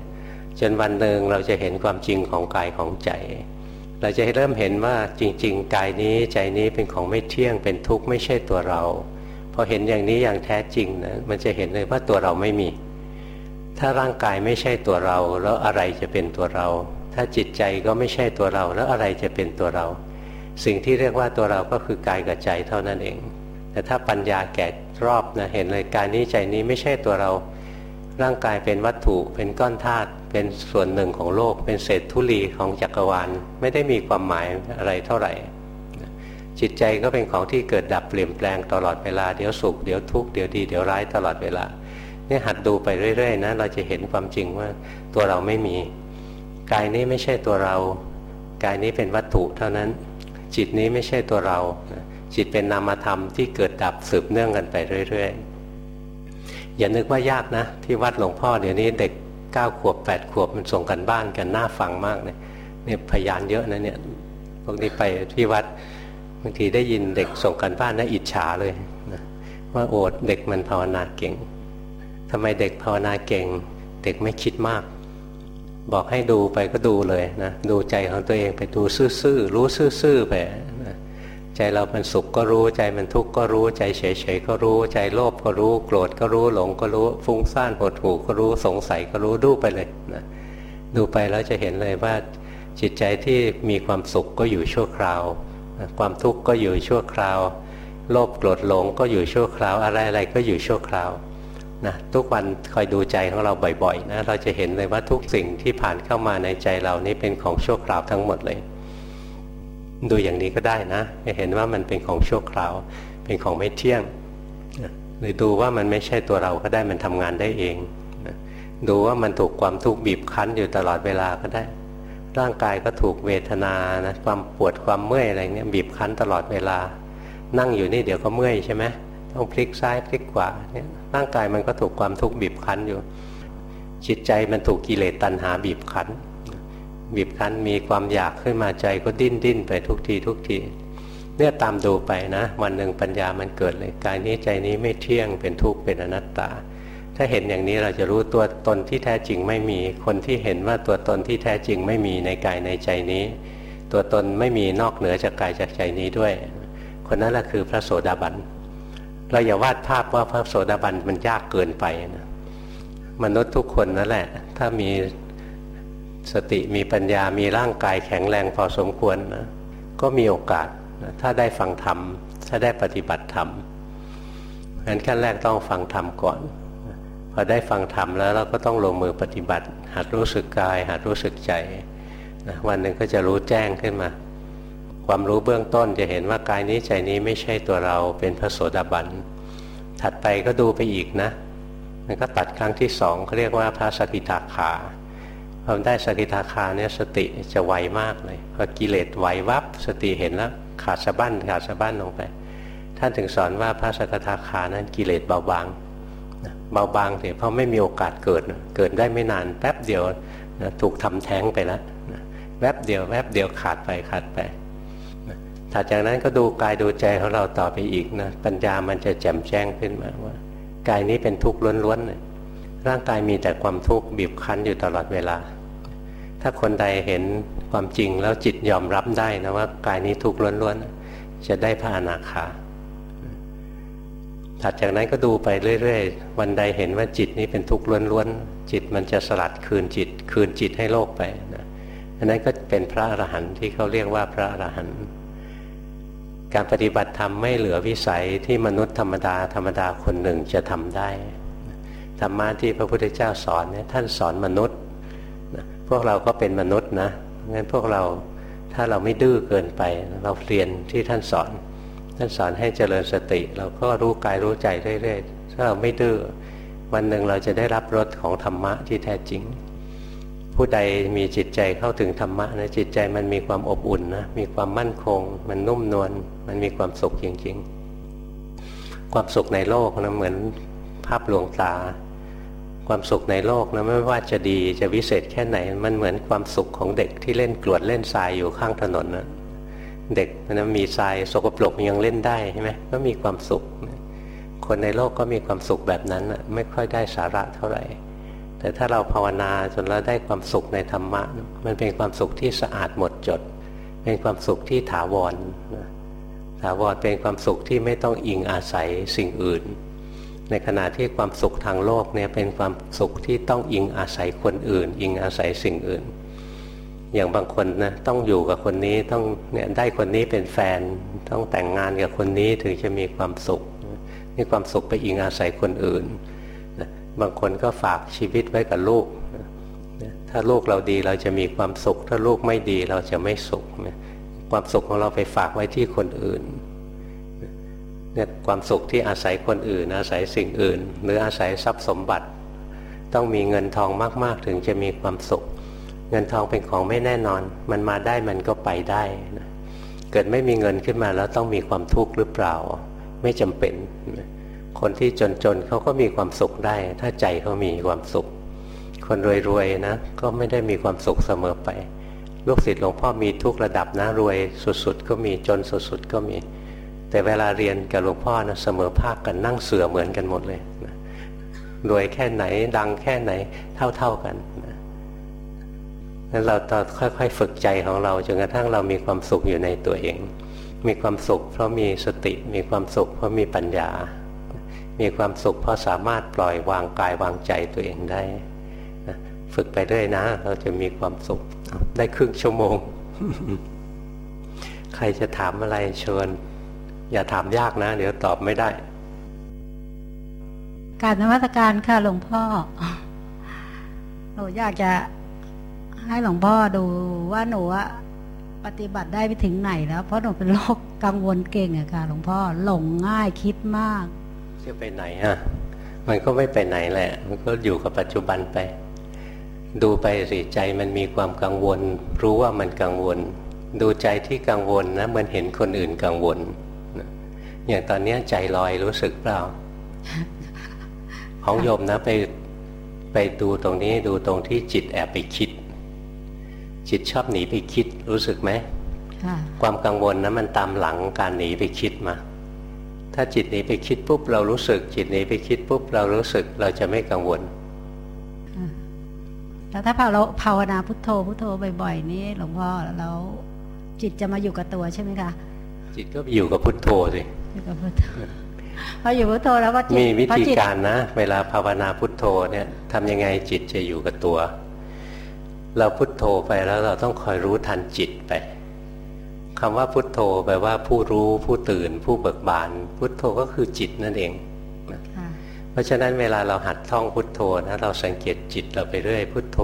A: จนวันหนึ่งเราจะเห็นความจริงของกายของใจ เราจะเริ่มเห็นว่าจริง ๆ กายนี้ใจนี้เป็นของไม่เที่ยงเป็นทุกข์ไม่ใช่ตัวเราพอเห็นอย่างนี้อย่างแท้จริงนะมันจะเห็นเลยว่าตัวเราไม่มี ถ้าร่างกายไม่ใช่ตัวเรา แล้วอะไรจะเป็นตัวเรา ถ้าจิตใจก็ไม่ใช่ตัวเรา แล้วอะไรจะเป็นตัวเรา สิ่งที่เรียกว่าตัวเราก็คือกายกับใจเท่านั้นเอง แต่ถ้าปัญญาแก่ รอบนะเห็นเลยกายนี้ใจนี้ไม่ใช่ตัวเรา ร่างกายเป็นวัตถุเป็นก้อนธาตุเป็นส่วนหนึ่งของโลก เป็นเศษธุลีของจักรวาลไม่ได้มีความหมายอะไรเท่าไหร่ จิตใจก็เป็นของที่เกิดดับเปลี่ยนแปลงตลอดเวลาเดี๋ยวสุขเดี๋ยวทุกข์เดี๋ยวดีเดี๋ยวร้ายตลอดเวลานี่หัดดูไปเรื่อยๆนะเราจะเห็นความจริงว่าตัวเราไม่มี กายนี้ไม่ใช่ตัวเรา กายนี้เป็นวัตถุเท่านั้น จิตนี้ไม่ใช่ตัวเรา จิตเป็นนามธรรมที่เกิดดับสืบเนื่องกันไปเรื่อยๆ อย่านึกว่ายากนะ ที่วัดหลวงพ่อเดี๋ยวนี้เด็กเก้าขวบแปดขวบมันส่งกันบ้านกันน่าฟังมากเลยเนี่ยพยานเยอะนะเนี่ยพวกนี้ไปที่วัดบางทีได้ยินเด็กส่งกันบ้านน่าอิจฉาเลยนะว่าโอดเด็กมันภาวนาเก่งทำไมเด็กภาวนาเก่ง เด็กไม่คิดมาก บอกให้ดูไปก็ดูเลยนะดูใจของตัวเองไปดูซื่อๆรู้ซื่อๆไปนะ ใจเรามันสุขก็รู้ ใจมันทุกข์ก็รู้ ใจเฉยๆก็รู้ ใจโลภก็รู้ โกรธก็รู้ หลงก็รู้ ฟุ้งซ่านหดหู่ก็รู้ สงสัยก็รู้ ดูไปเลยนะดูไปแล้วจะเห็นเลยว่าจิตใจที่มีความสุขก็อยู่ชั่วคราว ความทุกข์ก็อยู่ชั่วคราว โลภโกรธหลงก็อยู่ชั่วคราว อะไรอะไรก็อยู่ชั่วคราวนะทุกวันคอยดูใจของเราบ่อยๆนะเราจะเห็นเลยว่าทุกสิ่งที่ผ่านเข้ามาในใจเรานี้เป็นของชั่วคราวทั้งหมดเลย ดูอย่างนี้ก็ได้นะจะเห็นว่ามันเป็นของชั่วคราว เป็นของไม่เที่ยงหรือดูว่ามันไม่ใช่ตัวเราก็ได้มันทำงานได้เอง ดูว่ามันถูกความทุกข์บีบคั้นอยู่ตลอดเวลาก็ได้ ร่างกายก็ถูกเวทนานะความปวดความเมื่อยอะไรเงี้ยบีบคั้นตลอดเวลา นั่งอยู่นี่เดี๋ยวก็เมื่อยใช่ไหมต้องพลิกซ้ายพลิกขวาเนี่ยร่างกายมันก็ถูกความทุกข์บีบคั้นอยู่ จิตใจมันถูกกิเลสตัณหาบีบคั้น บีบคั้นมีความอยากขึ้นมาใจก็ดิ้นดิ้นไปทุกทีทุกทีเนี่ยตามดูไปนะ วันหนึ่งปัญญามันเกิดเลยกายนี้ใจนี้ไม่เที่ยงเป็นทุกข์เป็นอนัตตา ถ้าเห็นอย่างนี้เราจะรู้ตัวตนที่แท้จริงไม่มี คนที่เห็นว่าตัวตนที่แท้จริงไม่มีในกายในใจนี้ ตัวตนไม่มีนอกเหนือจากกายจากใจนี้ด้วย คนนั้นแหละคือพระโสดาบันเราอย่าวาดภาพว่าพระโสดาบันมันยากเกินไปนะมนุษย์ทุกคนนั่นแหละ ถ้ามี สติมีปัญญามีร่างกายแข็งแรงพอสมควรนะก็มีโอกาสนะถ้าได้ฟังธรรม ถ้าได้ปฏิบัติธรรมงั้นขั้นแรกต้องฟังธรรมก่อน พอได้ฟังธรรมแล้วเราก็ต้องลงมือปฏิบัติ หัดรู้สึกกาย หัดรู้สึกใจนะวันหนึ่งก็จะรู้แจ้งขึ้นมา ความรู้เบื้องต้นจะเห็นว่ากายนี้ใจนี้ไม่ใช่ตัวเราเป็นพระโสดาบันถัดไปก็ดูไปอีกนะมันก็ตัดครั้งที่สองเขาเรียกว่าพระสกิทาคา พอได้สกิทาคาเนี่ยสติจะไวมากเลยพอกิเลสไหววับสติเห็นแล้วขาดสะบั้นขาดสะบั้นลงไป ท่านถึงสอนว่าพระสกิทาคานั้นกิเลสเบาบางเบาบางเถอะเพราะไม่มีโอกาสเกิดเกิดได้ไม่นานแป๊บเดียวนะถูกทำแท้งไปแล้วแวบเดียวแวบเดียวขาดไปขาดไปถัดจากนั้นก็ดูกายดูใจของเราต่อไปอีกนะปัญญามันจะแจ่มแจ้งขึ้นมาว่ากายนี้เป็นทุกข์ล้วนๆร่างกายมีแต่ความทุกข์บีบคั้นอยู่ตลอดเวลา ถ้าคนใดเห็นความจริงแล้วจิตยอมรับได้นะว่ากายนี้ทุกข์ล้วนๆ จะได้พระอนาคาถัดจากนั้นก็ดูไปเรื่อยๆ วันใดเห็นว่าจิตนี้เป็นทุกข์ล้วนๆ จิตมันจะสลัดคืนจิต คืนจิตให้โลกไปนะอันนั้นก็เป็นพระอรหันต์ที่เขาเรียกว่าพระอรหันต์การปฏิบัติธรรมไม่เหลือวิสัยที่มนุษย์ธรรมดาธรรมดาคนหนึ่งจะทำได้ธรรมะที่พระพุทธเจ้าสอนเนี่ยท่านสอนมนุษย์ พวกเราก็เป็นมนุษย์นะงั้นพวกเราถ้าเราไม่ดื้อเกินไป เราเรียนที่ท่านสอน ท่านสอนให้เจริญสติ เราก็รู้กายรู้ใจเรื่อยๆถ้าเราไม่ดื้อวันหนึ่งเราจะได้รับรสของธรรมะที่แท้จริง ผู้ใดมีจิตใจเข้าถึงธรรมะนะจิตใจมันมีความอบอุ่นนะมีความมั่นคง มันนุ่มนวลมันมีความสุขจริง ๆ ความสุขในโลกนะเหมือนภาพลวงตา ความสุขในโลกนะไม่ว่าจะดีจะวิเศษแค่ไหน มันเหมือนความสุขของเด็กที่เล่นกลวดเล่นทรายอยู่ข้างถนนนะเด็กนะมีทรายสกปรกยังเล่นได้ใช่ไหมก็มีความสุข คนในโลกก็มีความสุขแบบนั้นไม่ค่อยได้สาระเท่าไหร่ แต่ถ้าเราภาวนาจนเราได้ความสุขในธรรมะ มันเป็นความสุขที่สะอาดหมดจด เป็นความสุขที่ถาวรถาวรเป็นความสุขที่ไม่ต้องอิงอาศัยสิ่งอื่น ในขณะที่ความสุขทางโลกเนี่ยเป็นความสุขที่ต้องอิงอาศัยคนอื่น อิงอาศัยสิ่งอื่น อย่างบางคนนะต้องอยู่กับคนนี้ต้องเนี่ยได้คนนี้เป็นแฟน ต้องแต่งงานกับคนนี้ถึงจะมีความสุขนี่ความสุขไปอิงอาศัยคนอื่น บางคนก็ฝากชีวิตไว้กับลูก ถ้าลูกเราดีเราจะมีความสุข ถ้าลูกไม่ดีเราจะไม่สุข ความสุขของเราไปฝากไว้ที่คนอื่น เนี่ยความสุขที่อาศัยคนอื่น อาศัยสิ่งอื่น หรืออาศัยทรัพย์สมบัติ ต้องมีเงินทองมาก ๆ ถึงจะมีความสุข เงินทองเป็นของไม่แน่นอน มันมาได้มันก็ไปได้นะเกิดไม่มีเงินขึ้นมาแล้วต้องมีความทุกข์หรือเปล่า ไม่จำเป็น คนที่จน ๆเขาก็มีความสุขได้ ถ้าใจเขามีความสุข คนรวยๆนะก็ไม่ได้มีความสุขเสมอไปลูกศิษย์หลวงพ่อมีทุกระดับนะรวยสุดๆ ก็มีจนสุดๆก็มี แต่เวลาเรียนกับหลวงพ่อนะเสมอภาคกันนั่งเสือเหมือนกันหมดเลยนะรวยแค่ไหนดังแค่ไหนเท่าๆกันนะนั้นเราต้องค่อยๆ ฝึกใจของเราจนกระทั่งเรามีความสุขอยู่ในตัวเอง มีความสุข เพราะมีสติ มีความสุข เพราะมีปัญญา มีความสุขเพราะสามารถปล่อยวางกายวางใจตัวเองได้ฝึกไปเรื่อยนะ เราจะมีความสุขได้ครึ่งชั่วโมง ใครจะถามอะไรเชิญ อย่าถามยากนะ เดี๋ยวตอบไม่ได้
B: การนวัตการค่ะหลวงพ่อหนูอยากจะให้หลวงพ่อดูว่าหนูปฏิบัติได้ไปถึงไหนแล้ว เพราะหนูเป็นโรคกังวลเก่งอะค่ะหลวงพ่อหลงง่ายคิดมาก
A: จะไปไหนอะมันก็ไม่ไปไหนแหละ มันก็อยู่กับปัจจุบันไป ดูไปสิใจมันมีความกังวล รู้ว่ามันกังวล ดูใจที่กังวลนะมันเห็นคนอื่นกังวล อย่างตอนนี้ใจลอยรู้สึกเปล่า ของโยมนะไปไปดูตรงนี้ดูตรงที่จิตแอบไปคิด จิตชอบหนีไปคิดรู้สึกไหมความกังวลนะมันตามหลังการหนีไปคิดมา ถ้าจิตหนีไปคิดปุ๊บเรารู้สึก จิตหนีไปคิดปุ๊บเรารู้สึกเราจะไม่กังวล
B: แล้วถ้าเราภาวนาพุทโธพุทโธบ่อยๆนี่หลวงพ่อแล้วจิตจะมาอยู่กับตัวใช่ไหมคะ
A: จิตก็อยู่กับพุทโธสิ อยู่กับพุทโธ
B: พออยู่พุทโธแล้วก็
A: จิตมีวิธีการนะ เวลาภาวนาพุทโธเนี่ยทำยังไงจิตจะอยู่กับตัว เราพุทโธไปแล้วเราต้องคอยรู้ทันจิตไปคำว่าพุทโธแปลว่าผู้รู้ผู้ตื่น ผู้เบิกบาน พุทโธก็คือจิตนั่นเองเพราะฉะนั้นเวลาเราหัดท่องพุทโธนะเราสังเกตจิตเราไปเรื่อยพุทโธ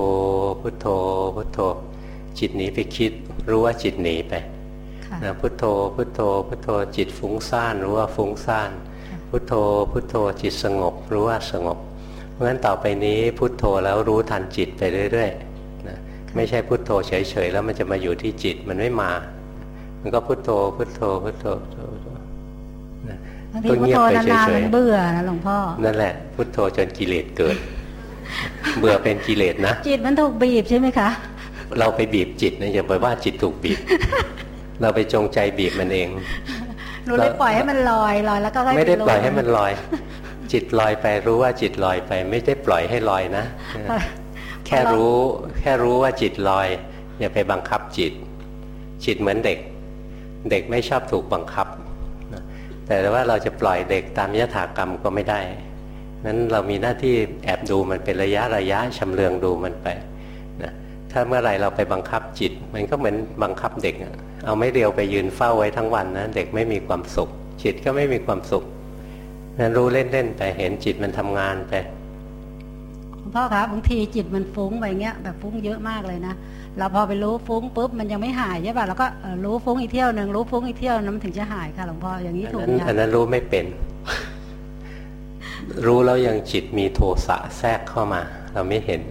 A: พุทโธ พุทโธ จิตหนีไปคิด รู้ว่าจิตหนีไป นะพุทโธ พุทโธ พุทโธจิตฟุ้งซ่านรู้ว่าฟุ้งซ่านพุทโธ พุทโธจิตสงบ รู้ว่าสงบ เพราะฉะนั้นต่อไปนี้พุทโธแล้วรู้ทันจิตไปเรื่อยๆไม่ใช่พุทโธเฉยๆแล้วมันจะมาอยู่ที่จิตมันไม่มา มันก็พุทโธ พุทโธ พุทโธ
B: ก็เงียบไปเฉยๆเบื่อนะหลวงพ่อ
A: นั่นแหละ พุทโธจนกิเลสเกิด เบื่อเป็นกิเลสนะ
B: จิตมันถูกบีบใช่ไหมคะ
A: เราไปบีบจิตนะอย่าไปว่าจิตถูกบีบ เราไปจงใจบีบมันเอง
B: หนูเลยปล่อยให้มันลอยลอยแล้วก็
A: ไม่ได้ปล่อยให้มันลอย จิตลอยไปรู้ว่าจิตลอยไป ไม่ได้ปล่อยให้ลอยนะ แค่รู้แค่รู้ว่าจิตลอยอย่าไปบังคับจิต จิตเหมือนเด็ก เด็กไม่ชอบถูกบังคับ แต่ว่าเราจะปล่อยเด็กตามยถากรรมก็ไม่ได้นั้นเรามีหน้าที่แอบดูมันเป็นระยะระยะชำเลืองดูมันไปนะถ้าเมื่อไหร่เราไปบังคับจิต มันก็เหมือนบังคับเด็ก เอาไม่เรียวไปยืนเฝ้าไว้ทั้งวันนะเด็กไม่มีความสุข จิตก็ไม่มีความสุขนั้นรู้เล่นๆไปเห็นจิตมันทำงานไป
B: พ่อครับบางทีจิตมันฟุ้งไปเงี้ยแบบฟุ้งเยอะมากเลยนะเราพอไปรู้ฟุ้งปุ๊บมันยังไม่หายใช่ป่ะเราก็รู้ฟุ้งอีกเที่ยวหนึ่งรู้ฟุ้งอีกเที่ยวนั้นถึงจะหายค่ะหลวงพ่ออย่างนี้ถูกไหม
A: อันนั้นรู้ไม่เป็น รู้แล้วยังจิตมีโทสะแทรกเข้ามา เราไม่เห็น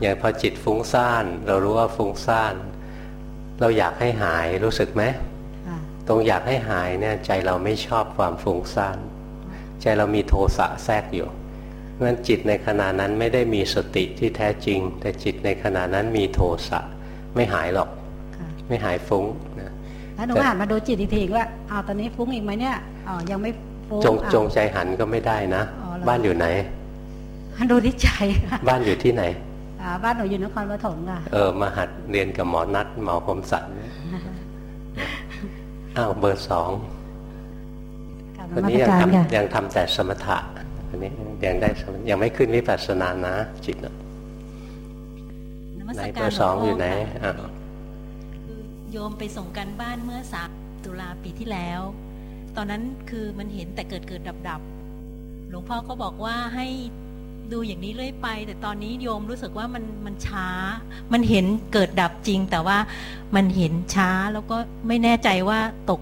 A: อย่างพอจิตฟุ้งซ่าน เรารู้ว่าฟุ้งซ่าน เราอยากให้หายรู้สึกไหมตรงอยากให้หายเนี่ยใจเราไม่ชอบความฟุ้งซ่านใจเรามีโทสะแทรกอยู่ราะฉะนั้นจิตในขณะนั้นไม่ได้มีสติที่แท้จริง แต่จิตในขณะนั้นมีโทสะไม่หายหรอก ไม่หายฟุ้งนะ
B: แล้วหนูหันมาดูจิตอีกทีว่าเอาตอนนี้ฟุ้งอีกไหมเนี่ยอ๋อยังไม่ฟุ้ง
A: จงจงใจหันก็ไม่ได้นะ บ้านอยู่ไหน
B: ดูที่ใจ
A: บ้านอยู่ที่ไหน
B: บ้านหนูอยู่นครปฐมค่ะ
A: เออมาหัดเรียนกับหมอนัดหมอคมสันอ้าวเบอร์สองวันนี้ยังทำยังทำแต่สมถะอันนี้ยังได้ยังไม่ขึ้นวิปัสสนานะ จิตไหนเบอร์สองอยู่ไหน
C: โยมไปส่งกันบ้านเมื่อสามตุลาปีที่แล้ว ตอนนั้นคือมันเห็นแต่เกิดเกิดดับดับหลวงพ่อก็บอกว่าให้ ดูอย่างนี้เรื่อยไป แต่ตอนนี้โยมรู้สึกว่ามันมันช้า มันเห็นเกิดดับจริง แต่ว่ามันเห็นช้าแล้วก็ไม่แน่ใจว่าตก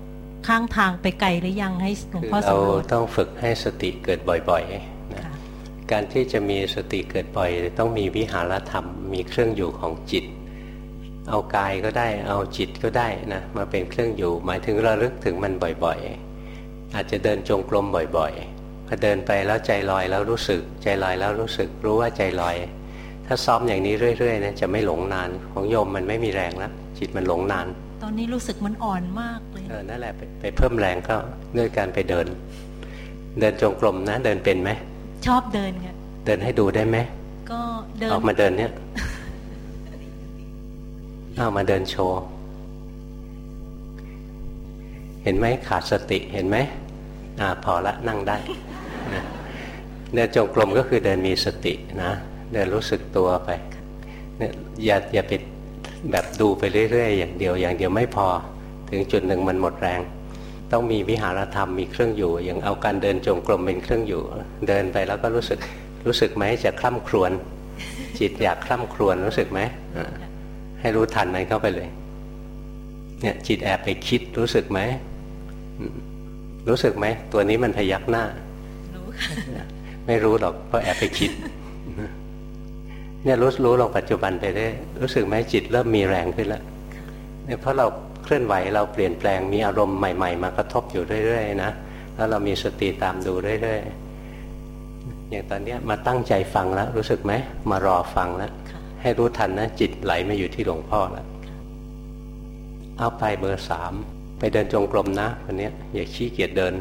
C: ข้างทางไปไกลหรือยังให้หลวงพ่อสำ
A: รวจเราต้องฝึกให้สติเกิดบ่อยๆนะการที่จะมีสติเกิดบ่อย ต้องมีวิหารธรรมมีเครื่องอยู่ของจิต เอากายก็ได้เอาจิตก็ได้นะมาเป็นเครื่องอยู่ หมายถึงระลึกถึงมันบ่อยๆ อาจจะเดินจงกรมบ่อยๆ พอเดินไปแล้วใจลอยแล้วรู้สึก ใจลอยแล้วรู้สึก รู้ว่าใจลอย ถ้าซ้อมอย่างนี้เรื่อยๆนะจะไม่หลงนานของโยมมันไม่มีแรงแล้วจิตมันหลงนาน
C: ตอนนี้รู้สึกมันอ่อนมากเลย
A: เออนั่นแหละไปไปเพิ่มแรงก็ด้วยการไปเดิน เดินจงกรมนะ เดินเป็นไหม
C: ชอบเดินค่ะ
A: เดินให้ดูได้ไหม
C: ก็เดิน
A: ออกมาเดินเนี่ยเอามาเดินโชว์เห็นไหมขาดสติเห็นไหมอ่าพอละนั่งได้นะ เดินจงกรมก็คือเดินมีสตินะเดินรู้สึกตัวไปเนี่ยอย่าอย่าไปแบบดูไปเรื่อยๆอย่างเดียวอย่างเดียวไม่พอ ถึงจุดหนึ่งมันหมดแรง ต้องมีวิหารธรรมมีเครื่องอยู่ อย่างเอาการเดินจงกรมเป็นเครื่องอยู่ เดินไปแล้วก็รู้สึกรู้สึกไหมจะคล่ำครวญจิตอยากคล่ำครวญรู้สึกไหมให้รู้ทันมันเข้าไปเลย เนี่ยจิตแอบไปคิดรู้สึกไหมรู้สึกไหมตัวนี้มันพยักหน้า ไม่รู้หรอกเพราะแอบไปคิดเนี่ยรู้รู้ลงปัจจุบันไปได้ รู้สึกไหมจิตเริ่มมีแรงขึ้นแล้วเนี่ยเพราะเราเคลื่อนไหวเราเปลี่ยนแปลงมีอารมณ์ใหม่ ๆ มากระทบอยู่เรื่อยๆนะแล้วเรามีสติตามดูเรื่อยๆอย่างตอนเนี้ยมาตั้งใจฟังแล้ว รู้สึกไหมมารอฟังแล้วให้รู้ทันนะจิตไหลมาอยู่ที่หลวงพ่อแล้วเอาไปเบอร์สามไปเดินจงกรมนะวันนี้อย่าขี้เกียจเดิน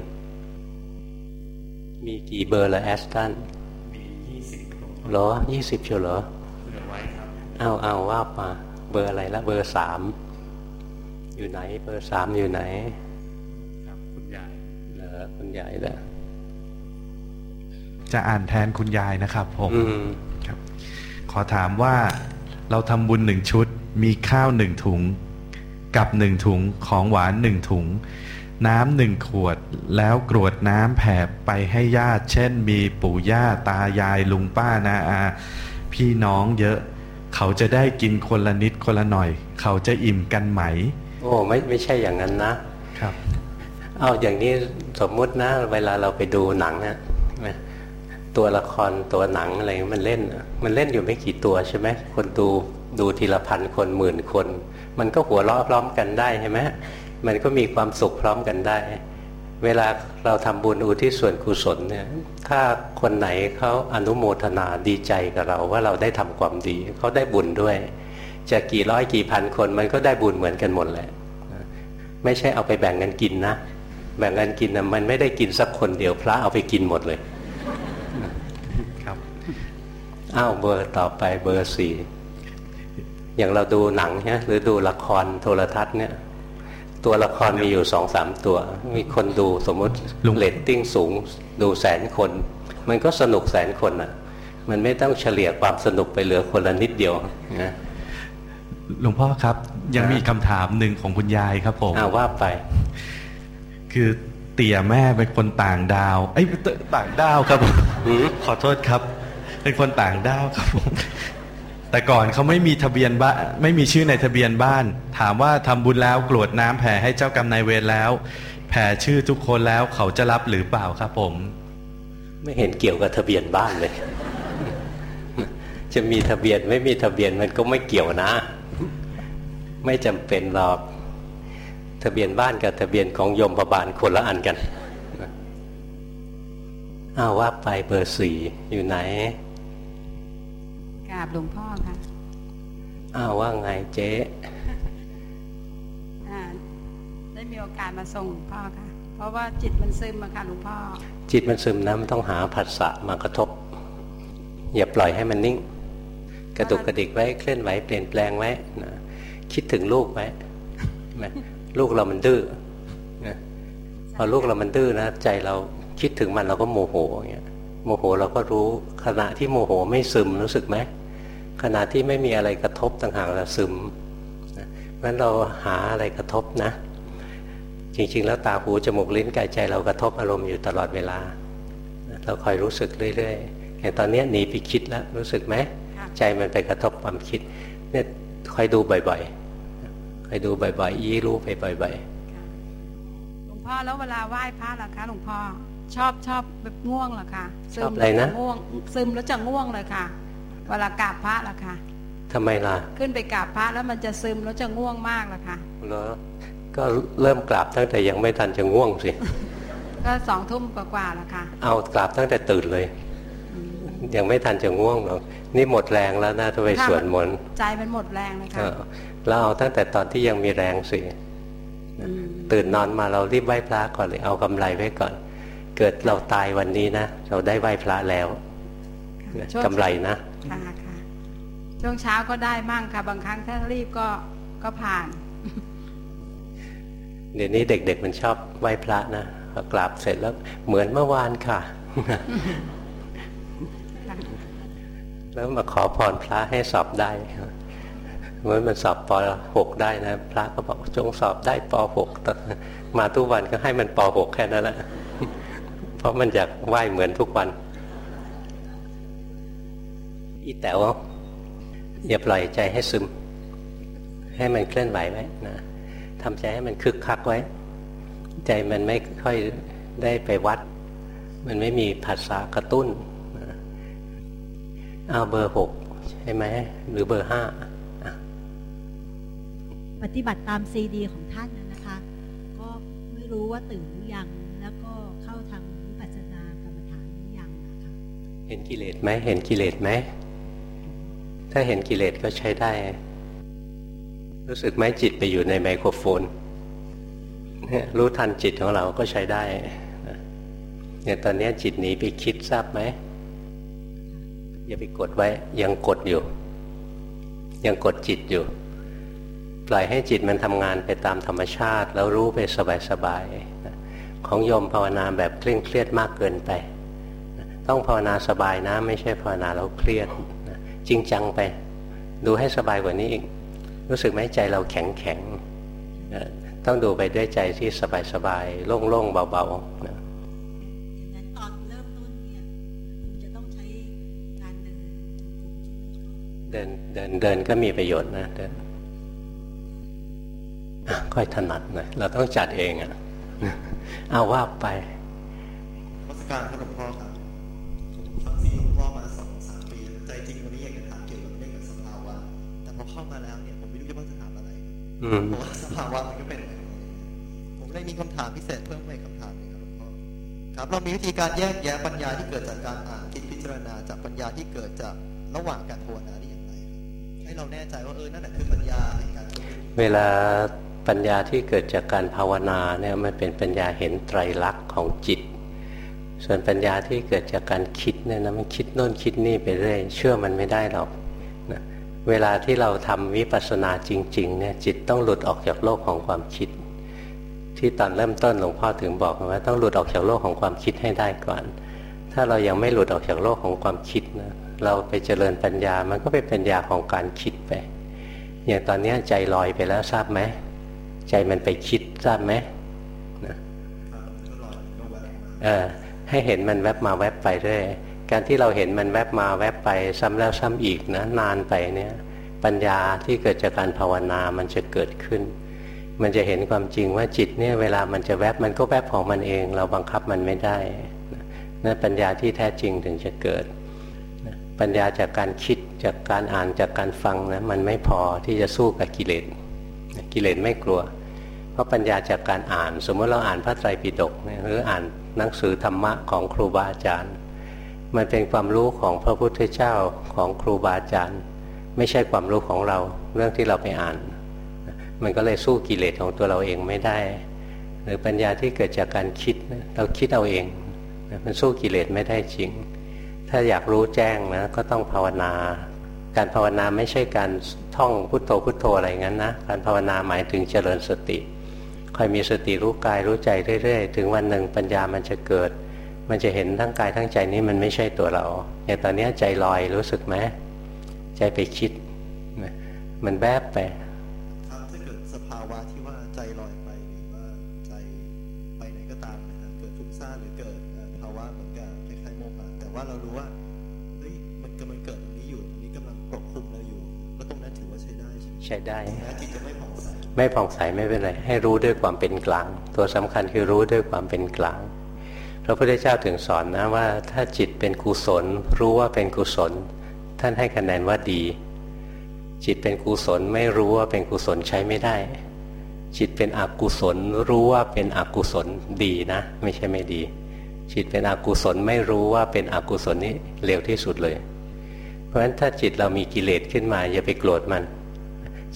A: มีกี่เบอร์ละแอสตัน
D: มียี่สิบหลวงพ่อ
A: เหรอยี่สิบเชียวเหรอ
D: เหลือไว้ครับ
A: เอาเอาว่ามาเบอร์อะไรละเบอร์สามอยู่ไหน เบอร์สามอยู่ไหน
D: ครับคุณยาย
A: เหรอคุณใหญ่เหรอ
D: จะอ่านแทนคุณยายนะครับผม
A: อืม
D: ครับ ขอถามว่าเราทำบุญหนึ่งชุด มีข้าวหนึ่งถุง กับหนึ่งถุงของหวานหนึ่งถุง น้ำหนึ่งขวดแล้วกรวดน้ำแผ่ไปให้ญาติ เช่นมีปู่ย่าตายายลุงป้านาอา พี่น้องเยอะ เขาจะได้กินคนละนิดคนละหน่อย เขาจะอิ่มกันไหม
A: โอ้ไม่ไม่ใช่อย่างนั้นนะ
D: ครับ
A: เอาอย่างนี้สมมุตินะ เวลาเราไปดูหนังนะตัวละครตัวหนังอะไรมันเล่น มันเล่นอยู่ไม่กี่ตัวใช่ไหมคนดูดูทีละพันคนหมื่นคน มันก็หัวเราะพร้อมกันได้ใช่ไหม มันก็มีความสุขพร้อมกันได้ เวลาเราทำบุญอุทิศส่วนกุศลเนี่ยถ้าคนไหนเขาอนุโมทนาดีใจกับเราว่าเราได้ทำความดีเขาได้บุญด้วยจะกี่ร้อยกี่พันคนมันก็ได้บุญเหมือนกันหมดแหละไม่ใช่เอาไปแบ่งกันกินนะ แบ่งกันกินนะมันไม่ได้กินสักคนเดียวพระเอาไปกินหมดเลย
D: ครับ
A: อ้าวเบอร์ต่อไปเบอร์สี่อย่างเราดูหนังเนี่ยหรือดูละครโทรทัศน์เนี่ย ตัวละครมีอยู่สองสามตัว มีคนดูสมมติ
D: ลุง
A: เรตติ้งสูงดูแสนคน มันก็สนุกแสนคนอะ มันไม่ต้องเฉลี่ยความสนุกไปเหลือคนละนิดเดียวนะ
D: หลวงพ่อครับ ยังมีคำถามหนึ่งของคุณยายครับผม
A: อ้าวว่าไป
D: คือเตี่ยแม่เป็นคนต่างดาวเอ้ยต่างดาวครับผม
A: หือ
D: ขอโทษครับ เป็นคนต่างดาวครับผม แต่ก่อนเขาไม่มีทะเบียนบ้านไม่มีชื่อในทะเบียนบ้าน ถามว่าทำบุญแล้วกรวดน้ำแผ่ให้เจ้ากรรมนายเวรแล้ว แผ่ชื่อทุกคนแล้วเขาจะรับหรือเปล่าครับผม
A: ไม่เห็นเกี่ยวกับทะเบียนบ้านเลย จะมีทะเบียนไม่มีทะเบียนมันก็ไม่เกี่ยวนะ ไม่จำเป็นหรอก ทะเบียนบ้านกับทะเบียนของโยมบาลคนละอันกันอ้าวว่าไปเบอร์สี่อยู่ไหน
B: กราบหลวงพ่อค่ะ
A: อ้าวว่าไงเจ๊
B: อ่าได้มีโอกาสมาส่งหลวงพ่อค่ะ เพราะว่าจิตมันซึมอะค่ะหลวงพ่อ
A: จิตมันซึมนะมันต้องหาผัสสะมากระทบ อย่าปล่อยให้มันนิ่ง กระตุกกระดิกไว้เคลื่อนไหวเปลี่ยนแปลงไว้นะคิดถึงลูกไว้เห็นไหมลูกเรามันดื้อนะพอลูกเรามันดื้อนะใจเราคิดถึงมันเราก็โมโหอย่างเงี้ย โมโหเราก็รู้ ขณะที่โมโหไม่ซึมรู้สึกไหมขณะที่ไม่มีอะไรกระทบต่างหากเราซึมนะเพราะฉะนั้นเราหาอะไรกระทบนะ จริง ๆ แล้วตาหูจมูกลิ้นกายใจเรากระทบอารมณ์อยู่ตลอดเวลา เราคอยรู้สึกเรื่อยๆอย่างตอนเนี้ยหนีไปคิดแล้วรู้สึกไหมใจมันไปกระทบความคิดเนี่ยคอยดูบ่อยๆคอยดูบ่อยๆ ยี่รู้ไปบ่อยๆ
B: หลวงพ่อแล้วเวลาไหว้พระล่ะคะหลวงพ่อ ชอบชอบแบบง่วงเหรอคะ
A: ๆช
B: ซึ
A: อบ
B: ม
A: อะไรนะ
B: ง่วงซึมแล้วจะง่วงเลยค่ะ เวลากราบพระล่ะค่ะ
A: ทำไมล่ะ
B: ขึ้นไปกราบพระแล้วมันจะซึมแล้วจะง่วงมากล่ะค่ะ
A: เหรอก็เริ่มกราบตั้งแต่ยังไม่ทันจะง่วงสิ
B: ก็สองทุ่มกว่าๆล่ะค่ะ
A: เอากราบตั้งแต่ตื่นเลยยังไม่ทันจะง่วงหรอกนี่หมดแรงแล้วนะจะไปสวดมนต์
B: ใจมันหมดแรงเลยค่ะ
A: แล้วเอาตั้งแต่ตอนที่ยังมีแรงสิตื่นนอนมาเรารีบไหว้พระก่อนเลยเอากำไรไว้ก่อน เกิดเราตายวันนี้นะ เราได้ไหว้พระแล้วกำไรนะค่ะค่ะ
B: ช่วงเช้าก็ได้มั่งค่ะ บางครั้งถ้ารีบก็ก็ผ่าน
A: เดี๋ยวนี้เด็ก ๆ มันชอบไหว้พระนะพอกราบเสร็จแล้วเหมือนเมื่อวานค่ะ แล้วมาขอพรพระให้สอบได้เมื่อมันสอบปหกได้นะ พระก็บอกจงสอบได้ปหกมาทุกวันก็ให้มันปหกแค่นั้นแหละ เพราะมันอยากไหว้เหมือนทุกวัน อีแต๋วอย่าปล่อยใจให้ซึม ให้มันเคลื่อนไหวไว้นะทำใจให้มันคึกคักไว้ ใจมันไม่ค่อยได้ไปวัด มันไม่มีภาษากระตุ้นเอาเบอร์หกใช่ไหมหรือเบอร์ห้า
E: ปฏิบัติตามซีดีของท่านนะคะ ก็ไม่รู้ว่าตื่นหรือยัง เห็น
A: กิเลสไหมเห็นกิเลสไหม ถ้าเห็นกิเลสก็ใช้ได้ รู้สึกไหมจิตไปอยู่ในไมโครโฟน รู้ทันจิตของเราก็ใช้ได้เนี่ยตอนนี้จิตหนีไปคิดทราบไหม อย่าไปกดไว้ ยังกดอยู่ ยังกดจิตอยู่ ปล่อยให้จิตมันทำงานไปตามธรรมชาติ แล้วรู้ไปสบายๆของโยมภาวนาแบบเคร่งเครียดมากเกินไป ต้องภาวนาสบายนะ ไม่ใช่ภาวนาแล้วเครียดจริงจังไป ดูให้สบายกว่านี้อีก รู้สึกไหมใจเราแข็งแข็งต้องดูไปด้วยใจที่สบายสบายโล่งโล่งเบาๆนะ
E: ตอนเริ่มต้นเนี่ยจะต้องใช้การ
A: เดินเดินเดินก็มีประโยชน์นะเดินค่อยถนัดหน่อยเราต้องจัดเองอะเอาว่าไป
F: รัชการพระหลวงพ่อครับ เพราะว่าสภาวะมันก็เป็น ผมได้มีคำถามพิเศษเพิ่มไปคำถามนึงครับหลวงพ่อครับเรามีวิธีการแยกแยะปัญญาที่เกิดจากการอ่านคิดพิจารณาจากปัญญาที่เกิดจากระหว่างการภาวนาได้อย่างไรให้เราแน่ใจว่าเออนั่นแหละคือปัญญาในการ
A: เวลาปัญญาที่เกิดจากการภาวนาเนี่ยมันเป็นปัญญาเห็นไตรลักษณ์ของจิต ส่วนปัญญาที่เกิดจากการคิดเนี่ยนะมันคิดโน่นคิดนี่ไปเรื่อยเชื่อมันไม่ได้หรอก เวลาที่เราทำวิปัสสนาจริง ๆ เนี่ย จิตต้องหลุดออกจากโลกของความคิด ที่ตอนเริ่มต้นหลวงพ่อถึงบอกว่าต้องหลุดออกจากโลกของความคิดให้ได้ก่อน ถ้าเรายังไม่หลุดออกจากโลกของความคิดนะเราไปเจริญปัญญา มันก็เป็นปัญญาของการคิดไป อย่างตอนนี้ใจลอยไปแล้วทราบไหมใจมันไปคิดทราบไหมนะเออให้เห็นมันแวบมาแวบไปเรื่อย การที่เราเห็นมันแวบมาแวบไปซ้ำแล้วซ้ำอีกนะนานไปเนี่ยปัญญาที่เกิดจากการภาวนามันจะเกิดขึ้น มันจะเห็นความจริงว่าจิตเนี่ยเวลามันจะแวบมันก็แวบของมันเอง เราบังคับมันไม่ได้นั่นปัญญาที่แท้จริงถึงจะเกิด ปัญญาจากการคิดจากการอ่านจากการฟังนะมันไม่พอที่จะสู้กับกิเลสกิเลสไม่กลัว เพราะปัญญาจากการอ่าน สมมติเราอ่านพระไตรปิฎกหรืออ่านหนังสือธรรมะของครูบาอาจารย์ มันเป็นความรู้ของพระพุทธเจ้าของครูบาอาจารย์ ไม่ใช่ความรู้ของเราเรื่องที่เราไปอ่าน มันก็เลยสู้กิเลสของตัวเราเองไม่ได้ หรือปัญญาที่เกิดจากการคิดเราคิดเอาเอง มันสู้กิเลสไม่ได้จริง ถ้าอยากรู้แจ้งนะก็ต้องภาวนา การภาวนาไม่ใช่การท่องพุทโธพุทโธอะไรงั้นนะการภาวนาหมายถึงเจริญสติคอยมีสติรู้กายรู้ใจเรื่อย ๆ ถึงวันหนึ่งปัญญามันจะเกิด มันจะเห็นทั้งกายทั้งใจนี้มันไม่ใช่ตัวเราอย่างตอนนี้ใจลอยรู้สึกไหมใจไปคิดมันแวบไป
F: ครับถ้าเกิดสภาวะที่ว่าใจลอยไปหรือว่าใจไปไหนก็ตามนะครับเกิดทุกข์ซ่าหรือเกิดภาวะเหมือนกับคล้ายๆโมหะแต่ว่าเรารู้ว่าเฮ้ยมันกำลังเกิดตรงนี้อยู่ตรงนี้กำลังปกคลุมเราอยู่ก็ตรงนั้นถือว่าใช้ได้ใช่ไหมใช้ได้จิตจะไม่ผ่องใส
A: ไม่ผ่องใสไม่เป็นไรให้รู้ด้วยความเป็นกลาง ตัวสำคัญคือรู้ด้วยความเป็นกลาง พระพุทธเจ้าถึงสอนนะว่า ถ้าจิตเป็นกุศล รู้ว่าเป็นกุศล ท่านให้คะแนนว่าดี จิตเป็นกุศลไม่รู้ว่าเป็นกุศลใช้ไม่ได้ จิตเป็นอกุศล รู้ว่าเป็นอกุศลดีนะ ไม่ใช่ไม่ดี จิตเป็นอกุศลไม่รู้ว่าเป็นอกุศลนี้เร็วที่สุดเลย เพราะฉะนั้นถ้าจิตเรามีกิเลสขึ้นมาอย่าไปโกรธมัน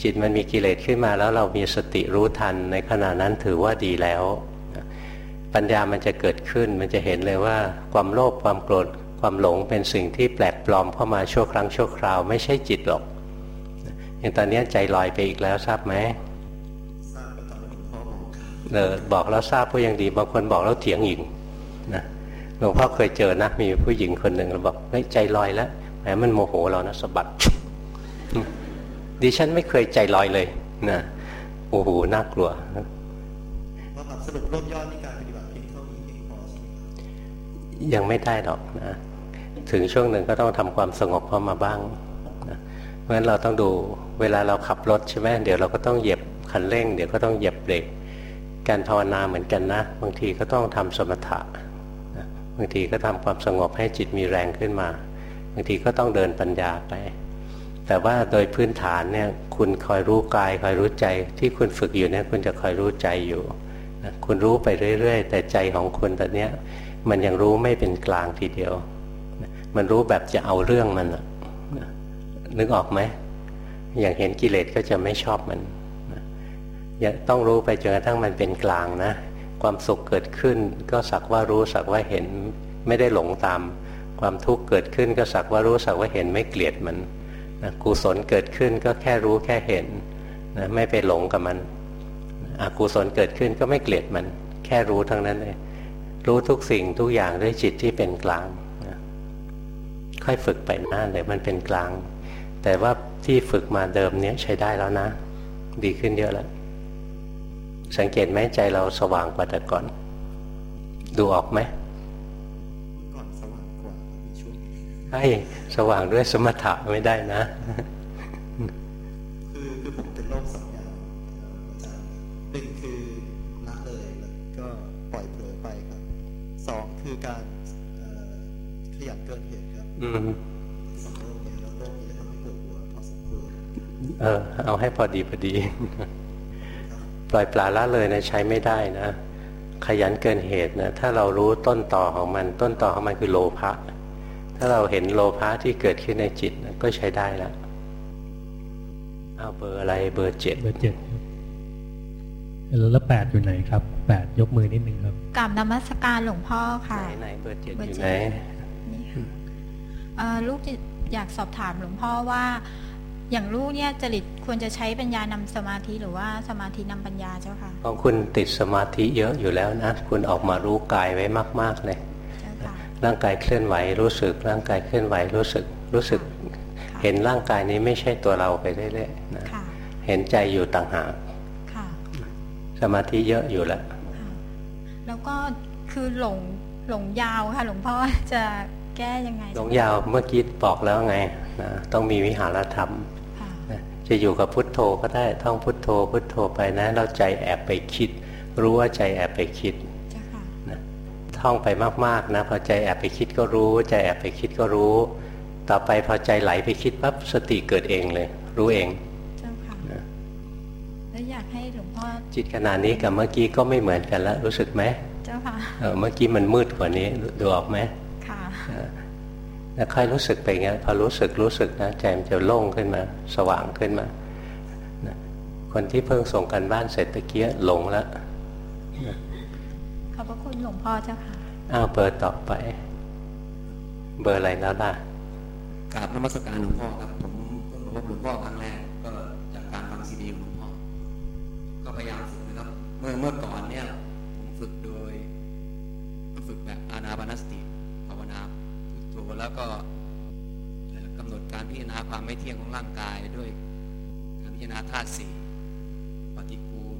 A: จิตมันมีกิเลสขึ้นมาแล้วเรามีสติรู้ทันในขณะนั้นถือว่าดีแล้ว ปัญญามันจะเกิดขึ้น มันจะเห็นเลยว่าความโลภความโกรธความหลงเป็นสิ่งที่แปลกปลอมเข้ามาชั่วครั้งชั่วคราวไม่ใช่จิตหรอกอย่างตอนนี้ใจลอยไปอีกแล้วทราบไหม
F: ทราบตอนหลวงพ่อบอก
A: เออบอกแล้วทราบก็ยังดีบางคนบอกแล้วเถียงอีกนะหลวงพ่อเคยเจอนะมีผู้หญิงคนหนึ่งเราบอกเฮ้ยใจลอยแล้วแหมมันโมโหเรานะสะบัดดิฉันไม่เคยใจลอยเลยนะโอ้โหน่ากลัว
F: ว่าสรุปรวบยอดใน ยังไม่
A: ได้หรอกนะถึงช่วงหนึ่งก็ต้องทำความสงบเข้ามาบ้างนะเพราะฉะนั้นเราต้องดูเวลาเราขับรถใช่ไหมเดี๋ยวเราก็ต้องเหยียบคันเร่ง เดี๋ยวก็ต้องเหยียบเบรกการภาวนาเหมือนกันนะบางทีก็ต้องทำสมถะบางทีก็ทำความสงบให้จิตมีแรงขึ้นมาบางทีก็ต้องเดินปัญญาไป แต่ว่าโดยพื้นฐานเนี่ยคุณคอยรู้กายคอยรู้ใจที่คุณฝึกอยู่เนี่ยคุณจะคอยรู้ใจอยู่คุณรู้ไปเรื่อย ๆ แต่ใจของคุณตอนเนี้ย มันยังรู้ไม่เป็นกลางทีเดียว มันรู้แบบจะเอาเรื่องมันนึกออกไหมอย่างเห็นกิเลสก็จะไม่ชอบมันต้องรู้ไปจนกระทั่งมันเป็นกลางนะ ความสุขเกิดขึ้นก็สักว่ารู้สักว่าเห็นไม่ได้หลงตาม ความทุกข์เกิดขึ้นก็สักว่ารู้สักว่าเห็นไม่เกลียดมันนะกุศลเกิดขึ้นก็แค่รู้แค่เห็นนะไม่ไปหลงกับมันอกุศลเกิดขึ้นก็ไม่เกลียดมัน แค่รู้ทั้งนั้นเลย รู้ทุกสิ่งทุกอย่างด้วยจิตที่เป็นกลางนะค่อยฝึกไปหน้าเลยมันเป็นกลาง แต่ว่าที่ฝึกมาเดิมเนี้ยใช้ได้แล้วนะ ดีขึ้นเยอะแล้ว สังเกตไหมใจเราสว่างกว่าแต่ก่อน ดูออกไหม
F: ก่อนสว่างกว่าช่วง
A: ใช่สว่างด้วยสมถะไม่ได้นะ
F: ให้พอ
A: ดีพอดีปล่อยปลาละเลยนะใช้ไม่ได้นะ ขยันเกินเหตุนะถ้าเรารู้ต้นต่อของมัน ต้นต่อของมันคือโลภะถ้าเราเห็นโลภะที่เกิดขึ้นในจิตนะก็ใช้ได้แล้วเอาเบอร์อะไรเบอร์เจ็ด
G: เบอร์เจ็ดแล้วแปดอยู่ไหนครับแปดยกมือนิดนึงครับ
H: กลับนมัสการหลวงพ่อค่ะ
A: ไหนไหนเบอร์เจ็ดอยู่ไหนนี่
H: ค่ะลูกอยากสอบถามหลวงพ่อว่า อย่างลูกเนี่ยจริตควรจะใช้ปัญญานำสมาธิหรือว่าสมาธินำปัญญาเจ้าค่ะ
A: ของคุณติดสมาธิเยอะอยู่แล้วนะคุณออกมารู้กายไว้มาก ๆเลยร่างกายเคลื่อนไหวรู้สึก ร่างกายเคลื่อนไหวรู้สึกรู้สึก เห็นร่างกายนี้ไม่ใช่ตัวเราไปเรื่อยๆนะเห็นใจอยู่ต่างหากสมาธิเยอะอยู่แล้ว
H: แล้วก็คือหลงหลงยาวค่ะหลวงพ่อจะแก้ยังไง
A: หลงยาวเมื่อกี้บอกแล้วไงนะต้องมีวิหารธรรม จะอยู่กับพุทโธก็ได้ท่องพุทโธ พุทโธไปนะ เราใจแอบไปคิด รู้ว่าใจแอบไปคิดนะท่องไปมากๆนะพอใจแอบไปคิดก็รู้ ใจแอบไปคิดก็รู้ ต่อไปพอใจไหลไปคิดปั๊บสติเกิดเองเลย รู้เอง
H: เจ้าค่ะแล้วอยากให้หลวงพ่อ
A: จิตขนาดนี้กับเมื่อกี้ก็ไม่เหมือนกันแล้วรู้สึกไหม
H: เจ้าค่ะ
A: เมื่อกี้มันมืดกว่านี้ดูออกไหม
H: ค่ะ
A: แล้วค่อยรู้สึกไปงี้พอรู้สึกรู้สึกนะใจมันจะโล่งขึ้นมา สว่างขึ้นมา คนที่เพิ่งส่งกันบ้านเสร็จตะเกียหลงแล้ว
H: ขอบพระคุณหลวงพ่อเจ้าค่ะ
A: อ้าวเบอร์ต่อไป เบอร์อะไรแล้วล่ะ
I: กราบนมัสการหลวงพ่อครับ ผมเพิ่งพบหลวงพ่อครั้งแรกก็จากการฟังซีดีของหลวงพ่อ ก็พยายามฝึกนะครับ เมื่อเมื่อก่อนเนี่ย แล้วก็กำหนดการพิจารณาความไม่เที่ยงของร่างกายด้วยการพิจารณาธาตุสี่ปฏิกูล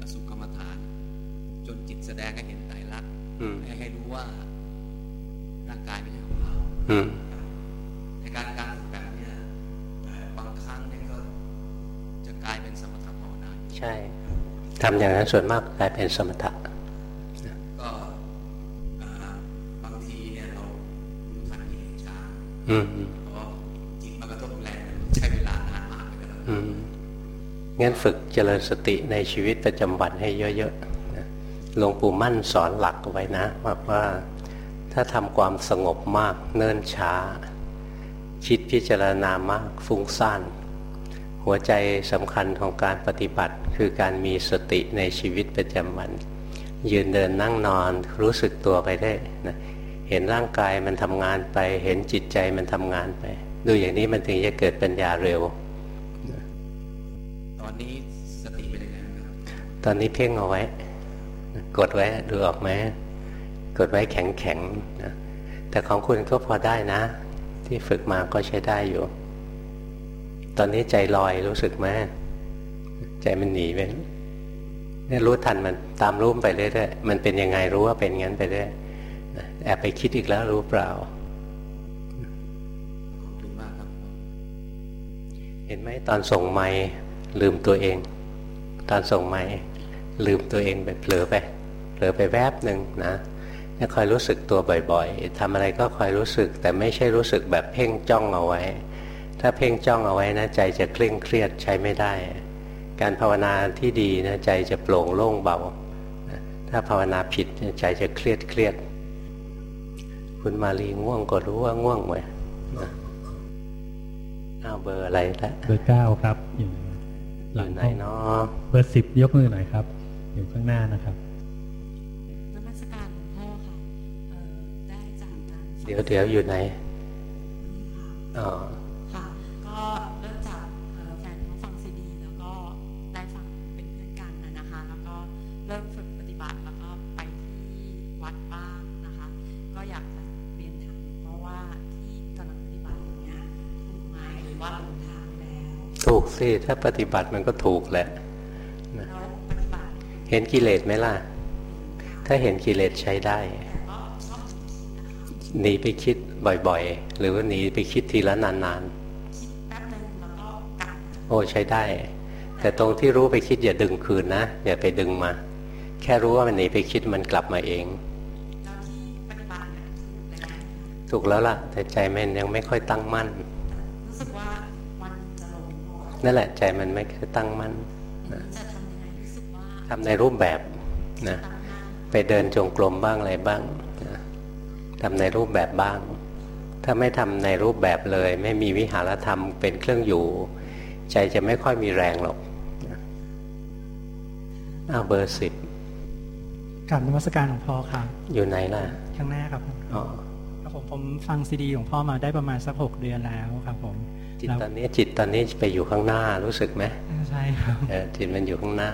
I: อสุกรรมฐาน จนจิตแสดงให้เห็นไตรลักษณ์ให้ให้รู้ว่าร่างกายไม่ใช่ของเราในการการฝึกแบบนี้บางครั้งเนี่ยก็จะกลายเป็นสมถะภาวนา
A: ใช่ทำอย่างนั้นส่วนมากกลายเป็นสมถะ
I: จิตมันกระทบแรงใช้เวลานานมากเลย
A: งั้นฝึกเจริญสติในชีวิตประจำวันให้เยอะๆหลวงปู่มั่นสอนหลักไว้นะว่าว่าถ้าทำความสงบมากเนิ่นช้า คิดพิจารณามากฟุ้งซ่านหัวใจสำคัญของการปฏิบัติคือการมีสติในชีวิตประจำวัน ยืนเดินนั่งนอนรู้สึกตัวไปได้นะ เห็นร่างกายมันทำงานไป เห็นจิตใจมันทำงานไป ดูอย่างนี้มันถึงจะเกิดปัญญาเร็ว
I: ตอนนี้สติเป็นยังไงครับ
A: ตอนนี้เพ่งเอาไว้ กดไว้ดูออกไหมกดไว้แข็งแข็งนะแต่ของคุณก็พอได้นะ ที่ฝึกมาก็ใช้ได้อยู่ ตอนนี้ใจลอยรู้สึกไหมใจมันหนีไปเนี่ยรู้ทันมันตามรู้ไปเรื่อยๆมันเป็นยังไงรู้ว่าเป็นงั้นไปเรื่อย แอบไปคิดอีกแล้วรู้เปล่า
I: ขอบคุณมากครับ
A: เห็นไหมตอนส่งไม้ลืมตัวเอง ตอนส่งไม้ลืมตัวเองไปเผลอไปเผลอไปแวบหนึ่งนะเนี่ยคอยรู้สึกตัวบ่อยๆทำอะไรก็คอยรู้สึก แต่ไม่ใช่รู้สึกแบบเพ่งจ้องเอาไว้ ถ้าเพ่งจ้องเอาไว้นะใจจะเคร่งเครียดใช้ไม่ได้ การภาวนาที่ดีนะใจจะโปร่งโล่งเบา ถ้าภาวนาผิดใจจะเครียดเครียด คุณมาลีง่วงก็รู้ว่าง่วงไหมอ้าวเบอร์อะไรละ
G: เบอร์เก้าครับอยู่
A: อ
G: หลั
A: ยู่
G: ง
A: ไหน
G: ห้อง
A: เนาะ
G: เบอร์สิบยกมือหน่อยครับ อยู่ข้างหน้านะครับ
J: นมัสการหลวงพ่อค่ะเอ่อได้จากการฟัง
A: เดี๋ยวเดี๋ยวอยู่ไหนอ๋อ
J: ค่ะก็เริ่มจากเอ่อแฟนเขาฟังซีดีแล้วก็ได้ฟังเป็นเพื่อนกันนะนะคะ แล้วก็เริ่ม ไหมหรือว่าหลงทางแล้ว
A: ถูกสิถ้าปฏิบัติมันก็ถูกแหละ
J: แล้วปฏิบัติ
A: เห็นกิเลสไหมล่ะ ถ้าเห็นกิเลสใช้ได้
J: แต่ก็ชอบคิดนะคะ
A: หนีไปคิดบ่อยๆ หรือว่าหนีไปคิดทีละนาน
J: คิดแป๊บนึงแล้วก็กลับ
A: ๆโอ้ใช้ได้ แต่ตรงที่รู้ไปคิดอย่าดึงคืนนะ อย่าไปดึงมา แค่รู้ว่ามันหนีไปคิดมันกลับมาเอง
J: แล้วที่ปฏิบัติเนี่ยถูกแล้วนะคะ
A: ถูกแล้วล่ะ แต่ใจมันยังไม่ค่อยตั้งมั่น
J: รู้สึกว่าวันจะลงพอ
A: นั่นแหละใจมันไม่ค่อยตั้งมั่น
J: จะทำยังไงรู้สึกว่า
A: ทำในรูปแบบนะ
J: ตั้งหน้า
A: ไปเดินจงกรมบ้างอะไรบ้างนะทำในรูปแบบบ้าง ถ้าไม่ทำในรูปแบบเลย ไม่มีวิหารธรรมเป็นเครื่องอยู่ ใจจะไม่ค่อยมีแรงหรอกนะอ้าวเบอร์สิบ
K: กลับนมัสการหลวงพ่อครับ
A: อยู่ไหนล่ะ
K: ข้างหน้าครับ
A: อ๋อ
K: ครับ ผมผมฟังซีดีหลวงพ่อมาได้ประมาณสักหกเดือนแล้วครับผม
A: จิต
K: แล้ว
A: ตอนนี้จิตตอนนี้ไปอยู่ข้างหน้ารู้สึกไหม
K: ใช่ครับ
A: เออจิตมันอยู่ข้างหน้า